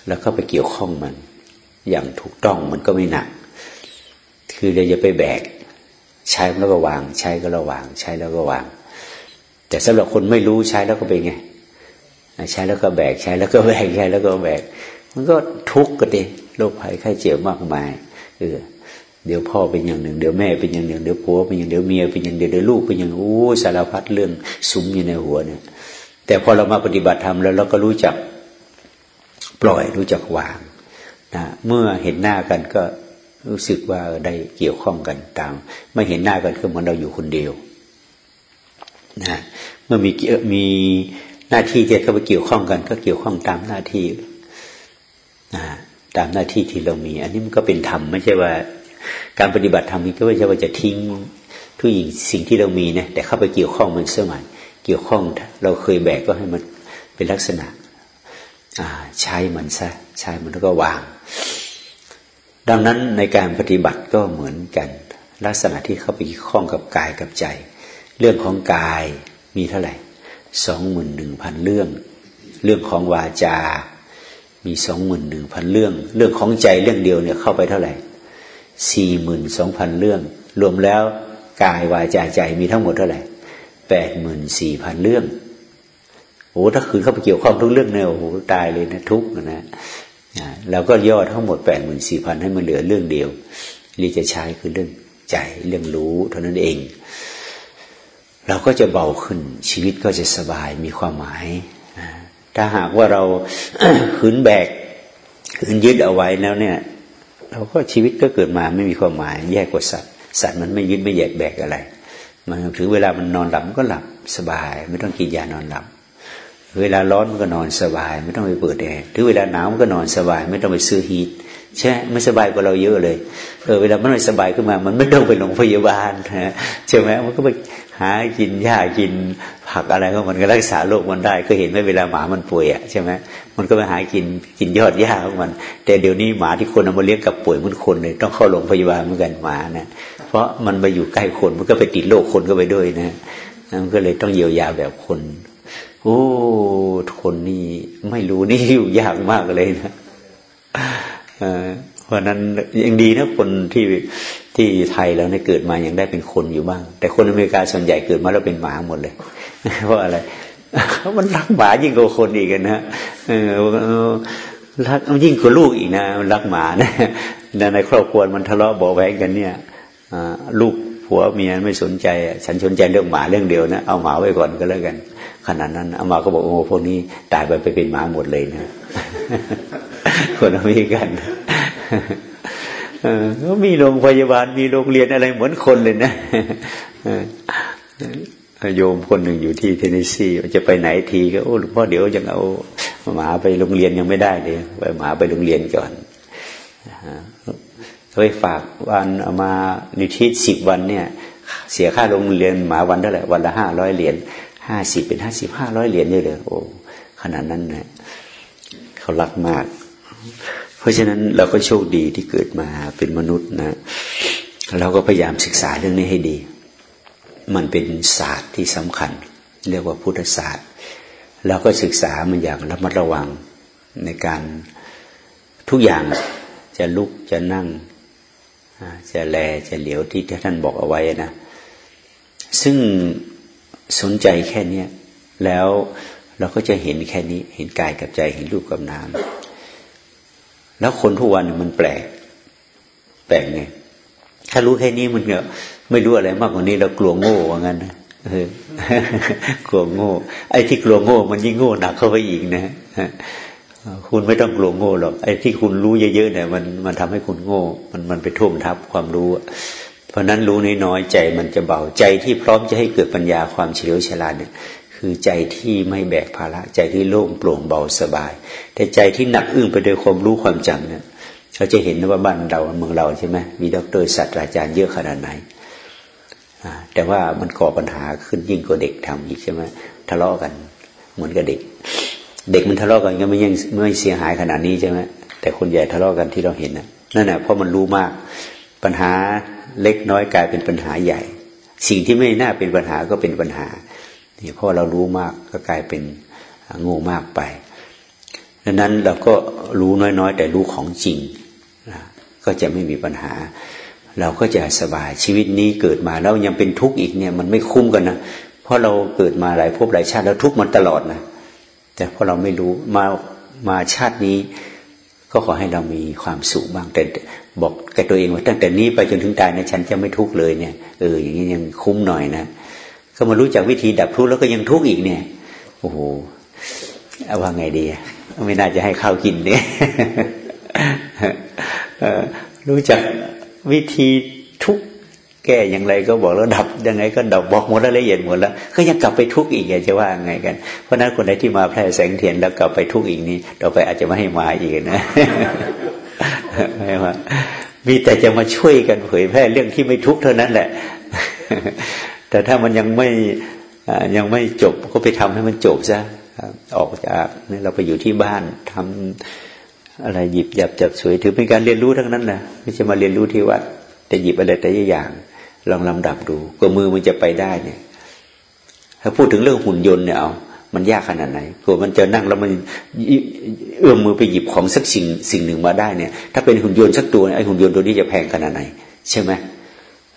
แล้วก็ไปเกี่ยวข้องมัน อย่างถูกต้องมันก็ไม่หนัก คือเราจะไปแบก ใช้แล้วก็วาง ใช้ก็ระวาง ใช้แล้วก็วาง แต่สำหรับคนไม่รู้ใช้แล้วก็เป็นไงใช้แล้วก็แบกใช้แล้วก็แบกใช้แล้วก็แบก มันก็ทุกข์กันดิโรคภัยไข้เจ็บมากมายเออเดี๋ยวพ่อเป็นอย่างหนึ่ง เดี๋ยวแม่เป็นอย่างหนึ่งเดี๋ยวผัวเป็นอย่างเดี๋ยวเมียเป็นอย่างเดี๋ยวเดี๋ยวลูกเป็นอย่างโอ้สารพัดเรื่องสุมอยู่ในหัวเนี่ย แต่พอเรามาปฏิบัติธรรมแล้วเราก็รู้จักปล่อยรู้จักวางนะเมื่อเห็นหน้ากันก็ รู้สึกว่าได้เกี่ยวข้องกันตาม ไม่เห็นหน้ากันก็เหมือนเราอยู่คนเดียวนะเมื่อมีมีหน้าที่จะเข้าไปเกี่ยวข้องกันก็เกี่ยวข้องตามหน้าที่นะตามหน้าที่ที่เรามี อันนี้มันก็เป็นธรรมไม่ใช่ว่า การปฏิบัติธรรมนี้ก็ไม่ใช่ว่าจะทิ้งทุกอย่างสิ่งที่เรามีนะแต่เข้าไปเกี่ยวข้องมันเสื่อมเกี่ยวข้องเราเคยแบกก็ให้มันเป็นลักษณะใช้มันซะใช้มันแล้วก็วาง ดังนั้นในการปฏิบัติก็เหมือนกัน ลักษณะที่เข้าไปเกี่ยวข้องกับกายกับใจ เรื่องของกายมีเท่าไหร่สองหมื่นหนึ่งพันเรื่อง เรื่องของวาจา มีสองหมื่นหนึ่งพันเรื่อง เรื่องของใจเรื่องเดียวเนี่ยเข้าไปเท่าไหร่สี่หมื่นสองพันเรื่อง รวมแล้วกายวาจาใจมีทั้งหมดเท่าไหร่แปดหมื่นสี่พันเรื่องโอ้ถ้าคืนเข้าไปเกี่ยวข้องทุกเรื่องเนี่ยโอ้โหตายเลยนะทุกนะ เราก็ย่อทั้งหมดแปดหมื่นสี่พันให้มันเหลือเรื่องเดียวที่จะใช้คือเรื่องใจเรื่องรู้เท่านั้นเอง เราก็จะเบาขึ้นชีวิตก็จะสบายมีความหมายถ้าหากว่าเราขืนแบกขืนยึดเอาไว้แล้วเนี่ย เราก็ชีวิตก็เกิดมาไม่มีความหมาย แย่กว่าสัตว์สัตว์มันไม่ยึดไม่แยกแบกอะไร มันถึงเวลามันนอนหลับก็หลับสบาย ไม่ต้องกินยานอนหลับ เวลาร้อนมันก็นอนสบาย ไม่ต้องไปเปิดแอร์ถึงเวลาหนาวมันก็นอนสบาย ไม่ต้องไปซื้อฮีทใช่ไม่สบายกว่าเราเยอะเลยเออเวลามันไม่สบายขึ้นมา มันไม่ต้องไปโรงพยาบาลนะใช่ไหมมันก็ไปหากินหญ้ากินผักอะไรก็มันก็รักษาโรคมันได้ ก็เห็นไหมเวลาหมามันป่วยอะใช่ไหมมันก็ไปหากินกินยอดหญ้าของมัน แต่เดี๋ยวนี้หมาที่คนเอามาเลี้ยงกับป่วยมันคนเลยต้องเข้าโรงพยาบาลเหมือนกันหมานะเพราะมันไปอยู่ใกล้คนมันก็ไปติดโรคคนก็ไปด้วยนะมันก็เลยต้องเยียวยาแบบคน โอ้คนนี่ไม่รู้นี่อยู่ยากมากเลยนะเพราะนั้นยังดีนะคนที่ที่ไทยแล้วเนี่ยเกิดมายังได้เป็นคนอยู่บ้าง แต่คนอเมริกาส่วนใหญ่เกิดมาแล้วเป็นหมาหมดเลยเพราะอะไรมันรักหมายิ่งกว่าคนอีกนะเออรักยิ่งกว่าลูกอีกนะรักหมานะในครอบครัวมันทะเลาะเบาแวงกันเนี่ยลูกผัวเมียไม่สนใจ ฉันสนใจเรื่องหมาเรื่องเดียวนะเอาหมาไว้ก่อนก็แล้วกัน ขนาดนั้นเอามาก็บอกโอ้พวกนี้ตายไปไปเป็นหมาหมดเลยนะคนอเมริกันก็มีโรงพยาบาลมีโรงเรียนอะไรเหมือนคนเลยนะโยมคนหนึ่งอยู่ที่เทนเนสซีจะไปไหนทีก็โอ้หลวงพ่อเดี๋ยวยังเอาหมาไปโรงเรียนยังไม่ได้เลยไปหมาไปโรงเรียนก่อนเคยฝากวันเอามานิทิศสิบวันเนี่ย เสียค่าโรงเรียนหมาวันเท่าไหร่วันละห้าร้อยเหรียญ ห้าสิบเป็นห้าสิบห้าร้อยเหรียญเลยเลยโอ้ขนาดนั้นนะเขารักมาก เพราะฉะนั้นเราก็โชคดีที่เกิดมาเป็นมนุษย์นะ เราก็พยายามศึกษาเรื่องนี้ให้ดี มันเป็นศาสตร์ที่สำคัญ เรียกว่าพุทธศาสตร์ เราก็ศึกษามันอย่างระมัดระวังในการทุกอย่างจะลุกจะนั่ง จะแลจะเหลียวที่ท่านบอกเอาไว้นะ ซึ่ง สนใจแค่นี้แล้วเราก็จะเห็นแค่นี้ เห็นกายกับใจเห็นรูปกับนามแล้วคนทุกวันมันแปลก แปลกไงถ้ารู้แค่นี้มันก็ไม่รู้อะไรมากกว่านี้เรากลัวโง่ว่างั้นนะกลัวโง่ ไอ้ที่กลัวโง่ มันยิ่งโง่หนักเข้าไปอีกนะคุณไม่ต้องกลัวโง่หรอกไอ้ที่คุณรู้เยอะๆเนี่ยมันมันทำให้คุณโง่ มันมันไปท่วมทับความรู้ เพราะนั้นรู้น้อยๆใจมันจะเบาใจที่พร้อมจะให้เกิดปัญญาความเฉลียวฉลาดเนี่ยคือใจที่ไม่แบกภาระใจที่โล่งโปร่งเบาสบาย แต่ใจที่หนักอึ้งไปโดยความรู้ความจำเนี่ยเราจะเห็นว่าบ้านเราเมืองเราใช่ไหมมีด็อกเตอร์ศาสตราจารย์เยอะขนาดไหนแต่ว่ามันก่อปัญหาขึ้นยิ่งกว่าเด็กทำอีกใช่ไหมทะเลาะกัน เหมือนกับเด็ก เด็กมันทะเลาะกันก็ไม่ยังไม่เสียหายขนาดนี้ใช่ไหมแต่คนใหญ่ทะเลาะกันที่เราเห็นนะนั่นแหละเพราะมันรู้มาก ปัญหาเล็กน้อยกลายเป็นปัญหาใหญ่ สิ่งที่ไม่น่าเป็นปัญหาก็เป็นปัญหานี่เพราะเรารู้มากก็กลายเป็นโง่มากไปดังนั้นเราก็รู้น้อยๆ แต่รู้ของจริงก็จะไม่มีปัญหา เราก็จะสบายชีวิตนี้เกิดมาแล้วยังเป็นทุกข์อีกเนี่ยมันไม่คุ้มกันนะเพราะเราเกิดมาหลายภพหลายชาติแล้วทุกข์มันตลอดนะแต่พอเราไม่รู้มามาชาตินี้ ก็ขอให้เรามีความสุขบ้างแต่บอกกับตัวเองว่าตั้งแต่นี้ไปจนถึงตายนะฉันจะไม่ทุกข์เลยเนี่ยเอออย่างนี้ยังคุ้มหน่อยนะก็มารู้จักวิธีดับทุกข์แล้วก็ยังทุกข์อีกเนี่ยโอ้โหเอาว่าไงดีไม่น่าจะให้ข้าวกินเนี่ยรู้จักวิธีทุกแก้อย่างไรก็บอกแล้วดับยังไงก็ดับบอกหมดแล้วละเอียดหมดแล้วก็ยังกลับไปทุกข์อีกอยากจะว่าไงกัน เพราะนั้นคนใดที่มาแพร่แสงเทียนแล้วกลับไปทุกข์อีกนี้ต่อไปอาจจะไม่ให้มาอีกนะ ไม่ว่ามีแต่จะมาช่วยกันเผยแพร่เรื่องที่ไม่ทุกข์เท่านั้นแหละ แต่ถ้ามันยังไม่ยังไม่จบก็ไปทำให้มันจบซะออกจากนี่เราไปอยู่ที่บ้านทำอะไรหยิบหยับจับสวยถือเป็นการเรียนรู้ทั้งนั้นนะไม่ใช่มาเรียนรู้ที่วัดแต่หยิบอะไรแต่อย่าง ลองลำดับดูกว่ามือมันจะไปได้เนี่ย ถ้าพูดถึงเรื่องหุ่นยนต์เนี่ยเอา มันยากขนาดไหนกว่ามันจะนั่งแล้วมันเอื้อมมือไปหยิบของสักสิ่งสิ่งหนึ่งมาได้เนี่ย ถ้าเป็นหุ่นยนต์สักตัวไอ้หุ่นยนต์ตัวนี้จะแพงขนาดไหน ใช่ไหม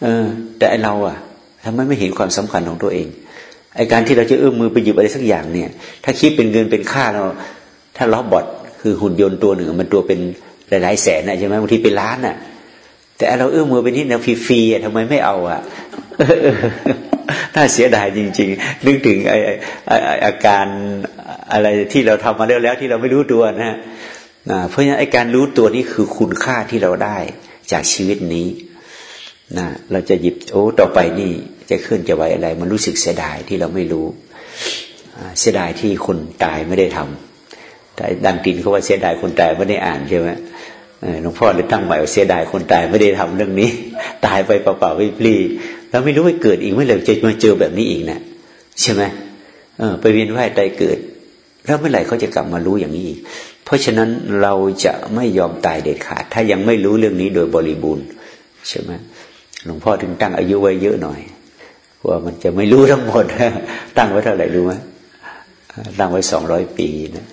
เออ แต่ไอเราอะทำไมไม่เห็นความสำคัญของตัวเองไอการที่เราจะเอื้อมมือไปหยิบอะไรสักอย่างเนี่ย ถ้าคิดเป็นเงินเป็นค่าเรา ถ้าล้อบอทคือหุ่นยนต์ตัวหนึ่งมันตัวเป็นหลายๆแสนนะใช่ไหมบางทีเป็นล้านอะแต่เราเอื้อมมือไปนิดนะฟรีๆทำไมไม่เอาอะ น่าเสียดายจริง ๆ นึกถึงไออาการอะไรที่เราทำมาแล้วแล้วที่เราไม่รู้ตัวนะฮะเพราะฉะนั้นไอการรู้ตัวนี้คือคุณค่าที่เราได้จากชีวิตนี้นะเราจะหยิบโอ้ต่อไปนี่จะเคลื่อนจะไหวอะไร มันรู้สึกเสียดายที่เราไม่รู้เสียดายที่คนตายไม่ได้ทำแต่ดังตินเขาว่าเสียดายคนตายไม่ได้อ่านใช่ไหมหลวงพ่อเลยตั้งใหม่าเสียดายคนตายไม่ได้ทำเรื่องนี้ ตายไปเปล่าๆวิปรี แล้วไม่รู้ว่าเกิดอีกเมื่อไหร่จะมาเจอแบบนี้อีกนะใช่ไหมเออ ไปเวียนว่ายตายเกิด แล้วเมื่อไหร่เขาจะกลับมารู้อย่างนี้อีก เพราะฉะนั้นเราจะไม่ยอมตายเด็ดขาด ถ้ายังไม่รู้เรื่องนี้โดยบริบูรณ์ใช่ไหมหลวงพ่อถึงตั้งอายุไว้เยอะหน่อยว่ามันจะไม่รู้ทั้งหมด ตั้งไว้เท่าไหร่รู้ไหมตั้งไว้สองร้อยปีนะ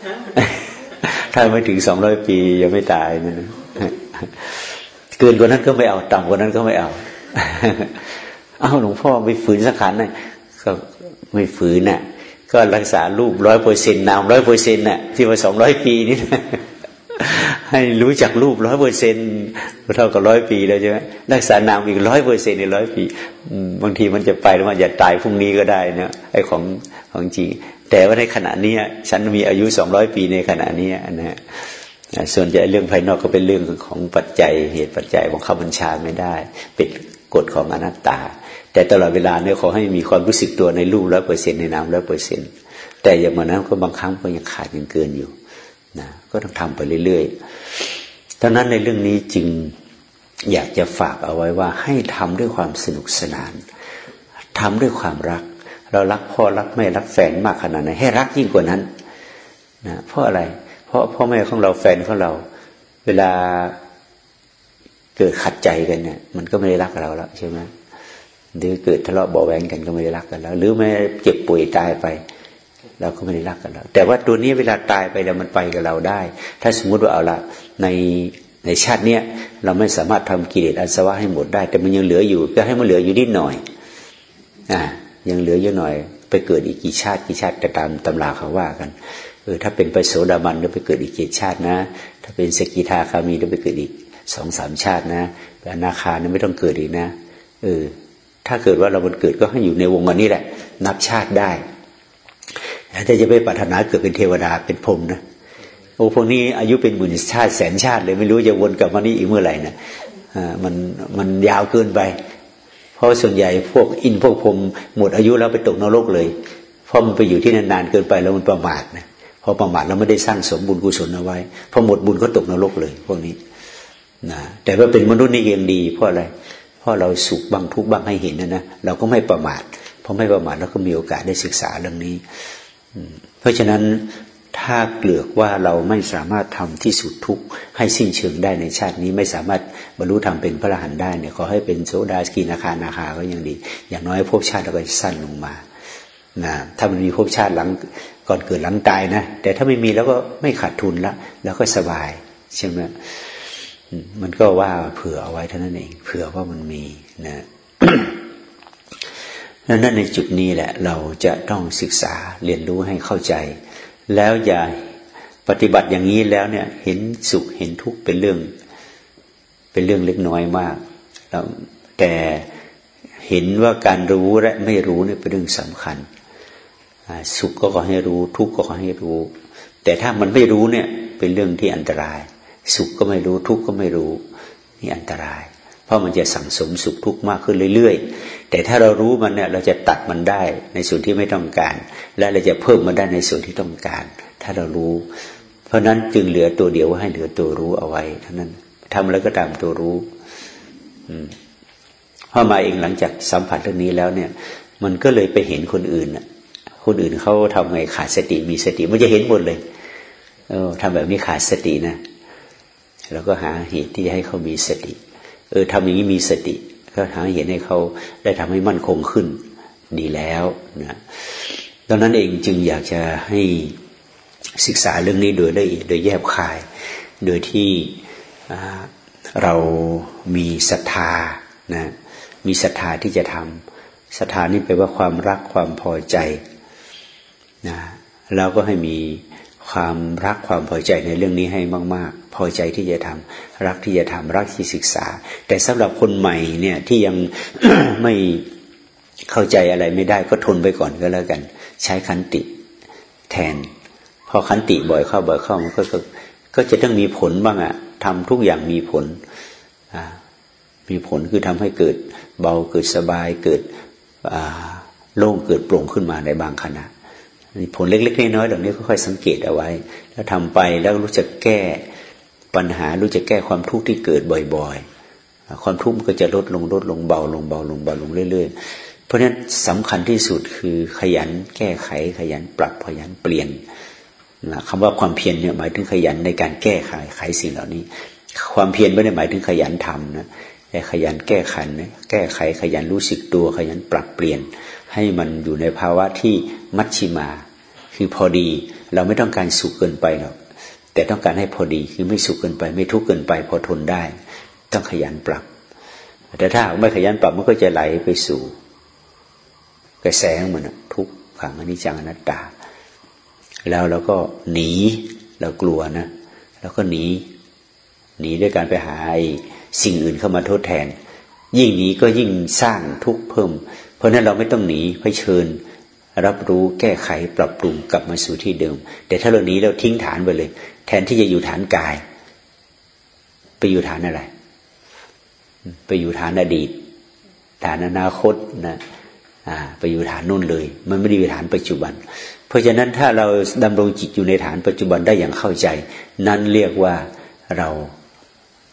ถ้าไม่ถึงสองร้อยปียังไม่ตายนะเกินกว่านั้นก็ไม่เอา ต่ำกว่านั้นก็ไม่เอา อาหลวงพ่อไม่ฝืนสังขารนะก็ไม่ฝืนน่ะ ก็รักษารูปร้อยเปอร์เซ็นต์นามร้อยเปอร์เซ็นต์น่ะ ที่ว่าสองร้อยปีนี่นะให้รู้จักรูปร้อยเปอร์เซ็นต์เท่ากับร้อยปีแล้วใช่ไหมรักษานามอีกร้อยเปอร์เซ็นต์ในร้อยปีบางทีมันจะไปแล้วมันจะตายพรุ่งนี้ก็ได้นะไอ้ของของจริง แต่ว่าในขณะนี้ฉันมีอายุสองร้อยปีในขณะนี้นะฮะส่วนใหญ่เรื่องภายนอกก็เป็นเรื่องของปัจจัยเหตุปัจจัยของข้าบัญชาไม่ได้ เป็นกฎของอนัตตา แต่ตลอดเวลาเนี่ยขอให้มีความรู้สึกตัวในรูปร้อยเปอร์เซ็นในนามร้อยเปอร์เซ็นแต่อย่างมันนั้นก็บางครั้งก็ยังขาดยังเกินอยู่นะก็ต้องทำไปเรื่อยๆดังนั้นในเรื่องนี้จึงอยากจะฝากเอาไว้ว่าให้ทำด้วยความสนุกสนานทำด้วยความรัก เรารักพ่อรักแม่รักแฟนมากขนาดไหนให้รักยิ่งกว่านั้นนะเพราะอะไร เพราะพ่อแม่ของเราแฟนของเรา เวลาเกิดขัดใจกันเนี่ย มันก็ไม่ได้รักเราแล้วใช่ไหม หรือเกิดทะเลาะเบาแหวงกันก็ไม่ได้รักกันแล้ว หรือแม้เจ็บป่วยตายไป เราก็ไม่ได้รักกันแล้ว แต่ว่าตัวนี้เวลาตายไปแล้วมันไปกับเราได้ ถ้าสมมุติว่าเอาละในในชาติเนี้ยเราไม่สามารถทำกิเลสอันสวะให้หมดได้ แต่มันยังเหลืออยู่ก็ให้มันเหลืออยู่นิดหน่อยอ่ายังเหลือเยอะหน่อย ไปเกิดอีกกี่ชาติกี่ชาติแต่ตามตำราเขาว่ากันเออถ้าเป็นไปโสดาบันก็ไปเกิดอีกกี่ชาตินะ ถ้าเป็นสกิทาคามีก็ไปเกิดอีกสองสามชาตินะแต่นาคาเนี่ยไม่ต้องเกิดอีกนะเออ ถ้าเกิดว่าเราบันเกิดก็ให้อยู่ในวงวันนี้แหละ นับชาติได้แต่จะไปปรารถนาเกิดเป็นเทวดาเป็นพรหมนะโอ้พวกนี้อายุเป็นหมื่นชาติแสนชาติเลยไม่รู้จะวนกลับมานี่อีกเมื่อไหร่นะอ่ามันมันยาวเกินไป เพราะส่วนใหญ่พวกอินพวกพรมหมดอายุแล้วไปตกนรกเลย เพราะมันไปอยู่ที่นานๆเกินไปแล้วมันประมาทนะพอประมาทแล้วไม่ได้สร้างสมบุญกุศลเอาไว้พอหมดบุญก็ตกนรกเลย พวกนี้นะแต่ว่าเป็นมนุษย์นี่ยังดีเพราะอะไร ราะเราสุขบ้างทุกบ้างให้เห็นนะนะเราก็ไม่ประมาทเพอไม่ประมาทเราก็มีโอกาสได้ศึกษาเรื่องนี้เพราะฉะนั้นถ้าเกลือกว่าเราไม่สามารถทำที่สุดทุกให้สิ้นเชิงได้ในชาตินี้ไม่สามารถบรรลุธรรมเป็นพระอรหันต์ได้เนี่ยขอให้เป็นโสดาสกีนาคานาคาก็ยังดี อย่างน้อยภพชาติเราก็สั้นลงมานะถ้ามันมีภพชาติหลังก่อนเกิดหลังตายนะแต่ถ้าไม่มีแล้วก็ไม่ขาดทุนละแล้วก็สบายใช่ไหม มันก็ว่าเผื่อเอาไว้เท่านั้นเองเผื่อว่ามันมีนะนั้นในจุดนี้แหละ เราจะต้องศึกษาเรียนรู้ให้เข้าใจ แล้วอย่าปฏิบัติอย่างนี้แล้วเนี่ย เห็นสุขเห็นทุกข์เป็นเรื่อง เป็นเรื่องเล็กน้อยมากแล้วแต่เห็นว่าการรู้และไม่รู้เนี่ยเป็นเรื่องสำคัญสุขก็ขอให้รู้ ทุกข์ก็ขอให้รู้ แต่ถ้ามันไม่รู้เนี่ย เป็นเรื่องที่อันตราย สุขก็ไม่รู้ทุกข์ก็ไม่รู้นี่อันตราย เพราะมันจะสั่งสมสุขทุกข์มากขึ้นเรื่อยๆ แต่ถ้าเรารู้มันเนี่ยเราจะตัดมันได้ในส่วนที่ไม่ต้องการ และเราจะเพิ่มมันได้ในส่วนที่ต้องการ ถ้าเรารู้ เพราะนั้นจึงเหลือตัวเดียวว่าให้เหลือตัวรู้เอาไว้เท่านั้นทำแล้วก็ตามตัวรู้พอมาเองหลังจากสัมผัสเรื่องนี้แล้วเนี่ย มันก็เลยไปเห็นคนอื่นคนอื่นเขาทำไงขาดสติมีสติมันจะเห็นหมดเลย เออทำแบบนี้ขาดสตินะ แล้วก็หาเหตุที่ให้เขามีสติ เออทำอย่างนี้มีสติ ก็หาเห็นให้เขาได้ทำให้มั่นคงขึ้นดีแล้วนะดังนั้นเองจึงอยากจะให้ศึกษาเรื่องนี้โดยละเอียดโดยแยบคาย โดยที่เรามีศรัทธานะมีศรัทธาที่จะทำศรัทธานี่แปลว่าความรักความพอใจนะแล้วก็ให้มีความรักความพอใจในเรื่องนี้ให้มาก พอใจที่จะทำรักที่จะทำรักที่ศึกษา แต่สำหรับคนใหม่เนี่ยที่ยังไม่เข้าใจอะไรไม่ได้ก็ทนไปก่อนก็แล้วกัน ใช้ขันติแทน พอขันติบ่อยเข้าบ่อยเข้ามันก็ก็จะต้องมีผลบ้างอะทำทุกอย่างมีผลมีผลคือทำให้เกิดเบาเกิดสบายเกิดโล่งเกิดโปร่งขึ้นมาในบางขณะผลเล็กๆน้อยๆเหล่านี้ค่อยๆสังเกตเอาไว้ แล้วทำไปแล้วรู้จักแก้ ปัญหารู้จักแก้ความทุกข์ที่เกิดบ่อย ๆ ความทุกข์ก็จะลดลงลดลงเบาลงเบาลงเบาลงเรื่อย ๆ เพราะฉะนั้นสำคัญที่สุดคือขยันแก้ไขขยันปรับขยันเปลี่ยนนะคำว่าความเพียรเนี่ยหมายถึงขยันในการแก้ไขไขสิ่งเหล่านี้ ความเพียรไม่ได้หมายถึงขยันทำนะแต่ขยันแก้ไขแก้ไขขยันรู้สึกตัวขยันปรับเปลี่ยน ให้มันอยู่ในภาวะที่มัชชิมา คือพอดี เราไม่ต้องการสุขเกินไปหรอก แต่ต้องการให้พอดีคือไม่สุขเกินไป ไม่ทุกข์เกินไป พอทนได้ ต้องขยันปรับ แต่ถ้าไม่ขยันปรับมันก็จะไหลไปสู่ กระแสเหมือนทุกขังอนิจจังอนัตตา แล้วเราก็หนีเรากลัวนะแล้วก็หนีหนีด้วยการไปหาสิ่งอื่นเข้ามาทดแทน ยิ่งหนีก็ยิ่งสร้างทุกข์เพิ่ม เพราะนั้นเราไม่ต้องหนีเผชิญรับรู้แก้ไขปรับปรุงกลับมาสู่ที่เดิม แต่ถ้าเราหนีเราทิ้งฐานไปเลย แทนที่จะอยู่ฐานกาย ไปอยู่ฐานอะไร ไปอยู่ฐานอดีต ฐานอนาคตนะไปอยู่ฐานนู่นเลย มันไม่ได้อยู่ฐานปัจจุบัน เพราะฉะนั้นถ้าเราดำรงจิตอยู่ในฐานปัจจุบันได้อย่างเข้าใจ นั่นเรียกว่าเรา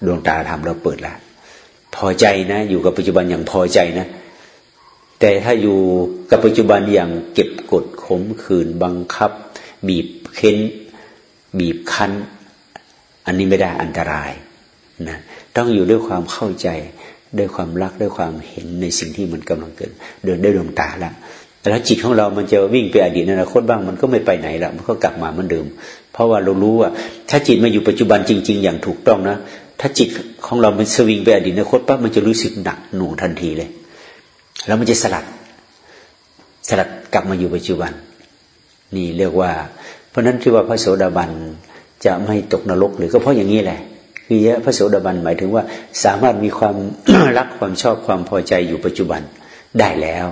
ดวงตาธรรมเราเปิดแล้วพอใจนะ อยู่กับปัจจุบันอย่างพอใจนะ แต่ถ้าอยู่กับปัจจุบันอย่างเก็บกดขมขืนบังคับ บีบเค้น บีบคั้น อันนี้ไม่ได้อันตรายนะต้องอยู่ด้วยความเข้าใจด้วยความรักด้วยความเห็นในสิ่งที่มันกำลังเกิดเดินได้ดวงตาแล้วแล้วจิตของเรามันจะวิ่งไปอดีตอนาคตบ้างมันก็ไม่ไปไหนละมันก็กลับมาเหมือนเดิม เพราะว่าเรารู้ว่า ถ้าจิตมาอยู่ปัจจุบันจริง ๆ อย่างถูกต้องนะถ้าจิตของเรามันสวิงไปอดีตอนาคตปั๊บมันจะรู้สึกหนักหน่วงทันทีเลย แล้วมันจะสลัด สลัดกลับมาอยู่ปัจจุบัน นี่เรียกว่า ราะนั้นที่ว่าพระโสดาบันจะไม่ตกนรกหรือก็เพราะอย่างนี้แหละคือพระโสดาบันหมายถึงว่าสามารถมีความรักความชอบความพอใจอยู่ปัจจุบันได้แล้ว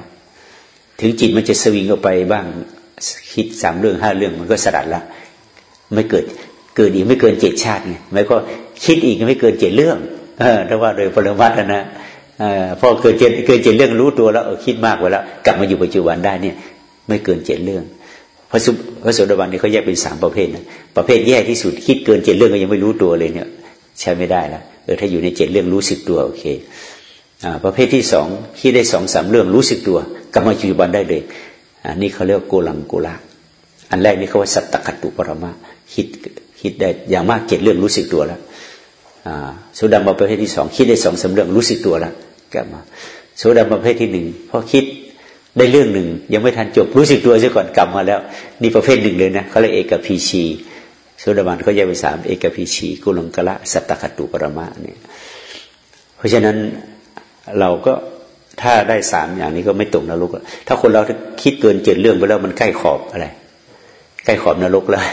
ถึงจิตมันจะสวิงออกไปบ้างคิดสามเรื่องห้าเรื่องมันก็สลัดละไม่เกิดเกิดอีกไม่เกินเจ็ดชาติไงไม่ก็คิดอีกไม่เกินเจ็ดเรื่องเออถ้าว่าโดยปรมัตนะอพอเกิดเจ็ดเกินเจ็ดเรื่องรู้ตัวแล้วคิดมากไปแล้ว กลับมาอยู่ปัจจุบันได้เนี่ย ไม่เกินเจ็ดเรื่อง พระสุพระโสดาบันนี่เขาแยกเป็นสามประเภทนะประเภทแย่ที่สุดคิดเกินเจ็ดเรื่องก็ยังไม่รู้ตัวเลยเนี่ย ใช้ไม่ได้ละเออถ้าอยู่ในเจ็ดเรื่องรู้สึกตัวโอเคอ่าประเภทที่สองคิดได้สองสามเรื่องรู้สึกตัวกลับมาปัจจุบันได้เลยอันนี้เขาเรียกโกลังโกละอันแรกนี่เขาว่าสัตตคตุปรมะคิดคิดได้อย่างมากเจ็ดเรื่องรู้สึกตัวแล้วโสดาบันประเภทที่สองคิดได้สองสาเรื่องรู้สึกตัวแล้วกลับมาโสดาบันประเภทที่หนึ่งพอคิด ได้เรื่องหนึ่ง ยังไม่ทันจบรู้สึกตัวซะก่อนกลับมาแล้ว นี่ประเภทหนึ่งเลยนะเขาเรียกเอกพีชีโสดาบันเขาแยกเป็นสามเอกพีชี กุลังกะละสัตตคตุปรมะเนี่ยเพราะฉะนั้นเราก็ถ้าได้สามอย่างนี้ก็ไม่ตกนรกถ้าคนเราคิดเกินเจ็ดเรื่องไปแล้วมันใกล้ขอบอะไร ใกล้ขอบนรกแล้ว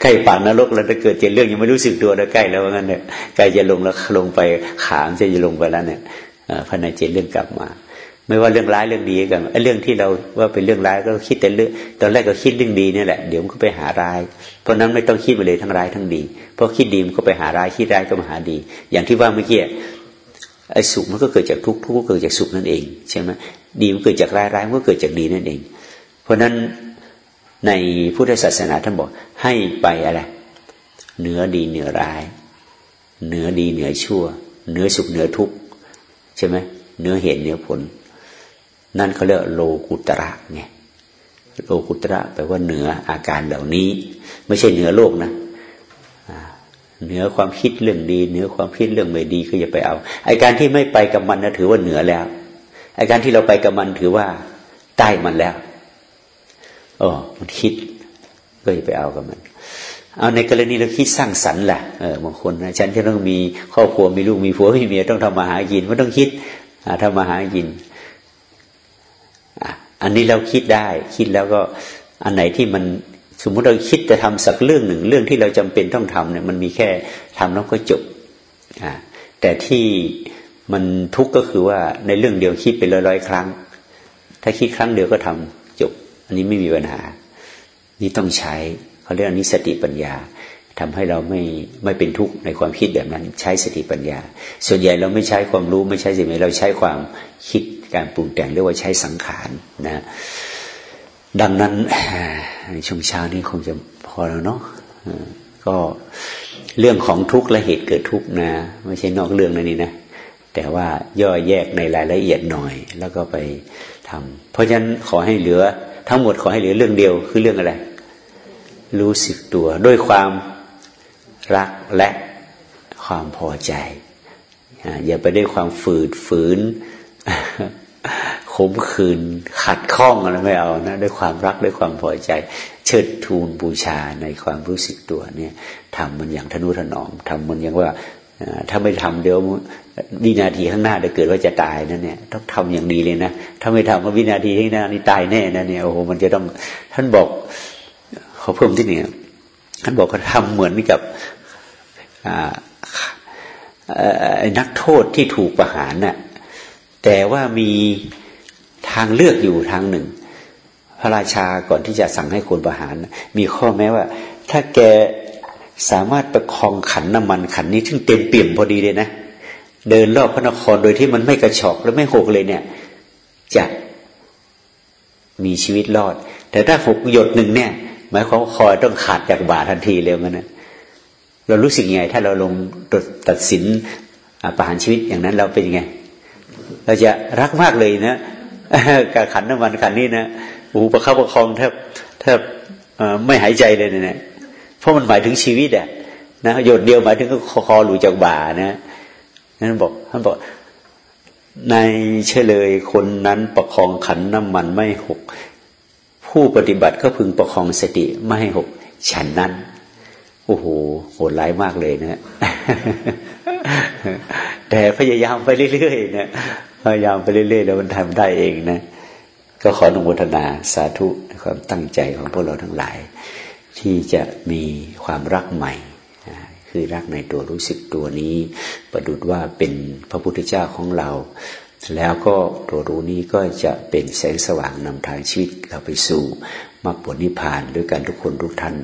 ใกล้ปากนรกแล้วถ้าเกิดเจ็ดเรื่องยังไม่รู้สึกตัวแล้วใกล้แล้วงั้นเนี่ยใกล้จะลงแล้วลงไปขามจะจะลงไปแล้วเนี่ยภายในเจ็ดเรื่องกลับมา ไม่ว่าเรื่องร้ายเรื่องดีกันไอ้เรื่องที่เราว่าเป็นเรื่องร้ายก็คิดแต่เรื่องตอนแรกก็คิดเรื่องดีนี่แหละเดี๋ยวมันก็ไปหาร้าย เพราะนั้นไม่ต้องคิดไปเลยทั้งร้ายทั้งดี เพราะคิดดีมันก็ไปหาร้ายคิดร้ายก็มาหาดี อย่างที่ว่าเมื่อกี้ไอ้สุขมันก็เกิดจากทุกข์ทุกข์ก็เกิดจากสุขนั่นเองใช่ไหมดีมันเกิดจากร้ายร้ายมันก็เกิดจากดีนั่นเอง เพราะนั้นในพุทธศาสนาท่านบอกให้ไปอะไรเหนือดีเหนือร้าย เหนือดีเหนือชั่ว เหนือสุขเหนือทุกข์ใช่ไหมเหนือเหตุเหนือผล นั่นเขาเรียกโลกุตระไงโลกุตระแปลว่าเหนืออาการเหล่านี้ ไม่ใช่เหนือโลกนะเหนือความคิดเรื่องดี เหนือความคิดเรื่องไม่ดีก็อย่าไปเอาไอการที่ไม่ไปกับมันนะถือว่าเหนือแล้วไอการที่เราไปกับมันถือว่าใต้มันแล้วอ๋อมันคิดก็อย่าไปเอากับมัน เอาในกรณีเราคิดสร้างสรรค์ล่ะเออบางคนนะฉันจะต้องมีครอบครัวมีลูกมีผัวมีเมียต้องทำมาหากินไม่ต้องคิดทำมาหากิน อันนี้เราคิดได้ คิดแล้วก็อันไหนที่มันสมมติเราคิดจะทำสักเรื่องหนึ่งเรื่องที่เราจำเป็นต้องทำเนี่ยมันมีแค่ทำแล้วก็จบอ่าแต่ที่มันทุกข์ก็คือว่าในเรื่องเดียวคิดไปร้อยๆครั้ง ถ้าคิดครั้งเดียวก็ทำจบ อันนี้ไม่มีปัญหา นี่ต้องใช้เขาเรียกอันนี้สติปัญญาทำให้เราไม่ไม่เป็นทุกข์ในความคิดแบบนั้น ใช้สติปัญญา ส่วนใหญ่เราไม่ใช้ความรู้ไม่ใช้สิ่งนี้เราใช้ความคิด การปรุงแต่งเรียกว่าใช้สังขารนะดังนั้นช่วงเช้านี้คงจะพอแล้วเนาะก็เรื่องของทุกข์และเหตุเกิดทุกข์นะ ไม่ใช่นอกเรื่องนะนี่นะ แต่ว่าย่อแยกในรายละเอียดหน่อย แล้วก็ไปทำเพราะฉะนั้นขอให้เหลือ ทั้งหมดขอให้เหลือเรื่องเดียวคือเรื่องอะไร รู้สึกตัวด้วยความรักและความพอใจ อย่าไปด้วยความฝืดฝืน ขมขื่นขัดข้องอะไรไม่เอานะด้วยความรักด้วยความพอใจ เชิดทูนบูชาในความรู้สึกตัวเนี่ยทำมันอย่างทนุถนอมทำมันอย่างว่าถ้าไม่ทำเดี๋ยววินาทีข้างหน้าจะเกิดว่าจะตายนั่นเนี่ยต้องทำอย่างดีเลยนะถ้าไม่ทำว่าวินาทีข้างหน้านี่ตายแน่นะเนี่ยโอ้โหมันจะต้องท่านบอกเขาเพิ่มที่นี่ท่านบอกเขาทำเหมือนกับนักโทษที่ถูกประหารน่ะแต่ว่ามี ทางเลือกอยู่ทางหนึ่ง พระราชาก่อนที่จะสั่งให้คนประหาร มีข้อแม้ว่า ถ้าแกสามารถประคองขันน้ำมันขันนี้ถึงเต็มเปี่ยมพอดีเลยนะ เดินรอบพระนครโดยที่มันไม่กระชอกและไม่หกเลยเนี่ย จะมีชีวิตรอด แต่ถ้าหกหยดหนึ่งเนี่ยหมายความว่าคอยต้องขาดจากบาทันทีเลยมันนะเรารู้สึกยังไง ถ้าเราลงตัดสินประหารชีวิตอย่างนั้นเราเป็นยังไง เราจะรักมากเลยนะ การขันน้ำมันขันนี้นะโอ้ประคับประคองแทบแทบไม่หายใจเลยเนี่ยเพราะมันหมายถึงชีวิตอะนะหยดเดียวหมายถึงคอหลุดจากบ่านะนั่นบอกท่านบอกในเฉลยคนนั้นประคองขันน้ำมันไม่หก ผู้ปฏิบัติก็พึงประคองสติไม่ให้หก ฉันนั้นโอ้โหโหดร้ายมากเลยนะ แต่พยายามไปเรื่อยๆนะ พยายามไปเรื่อยๆแล้วมันทำได้เองนะ ก็ขออนุโมทนาสาธุความตั้งใจของพวกเราทั้งหลาย ที่จะมีความรักใหม่ คือรักในตัวรู้สึกตัวนี้ ประดุดว่าเป็นพระพุทธเจ้าของเรา แล้วก็ตัวรู้นี้ก็จะเป็นแสงสว่างนำทางชีวิตเราไปสู่มรรคผลนิพพานด้วยกันทุกคนทุกท่าน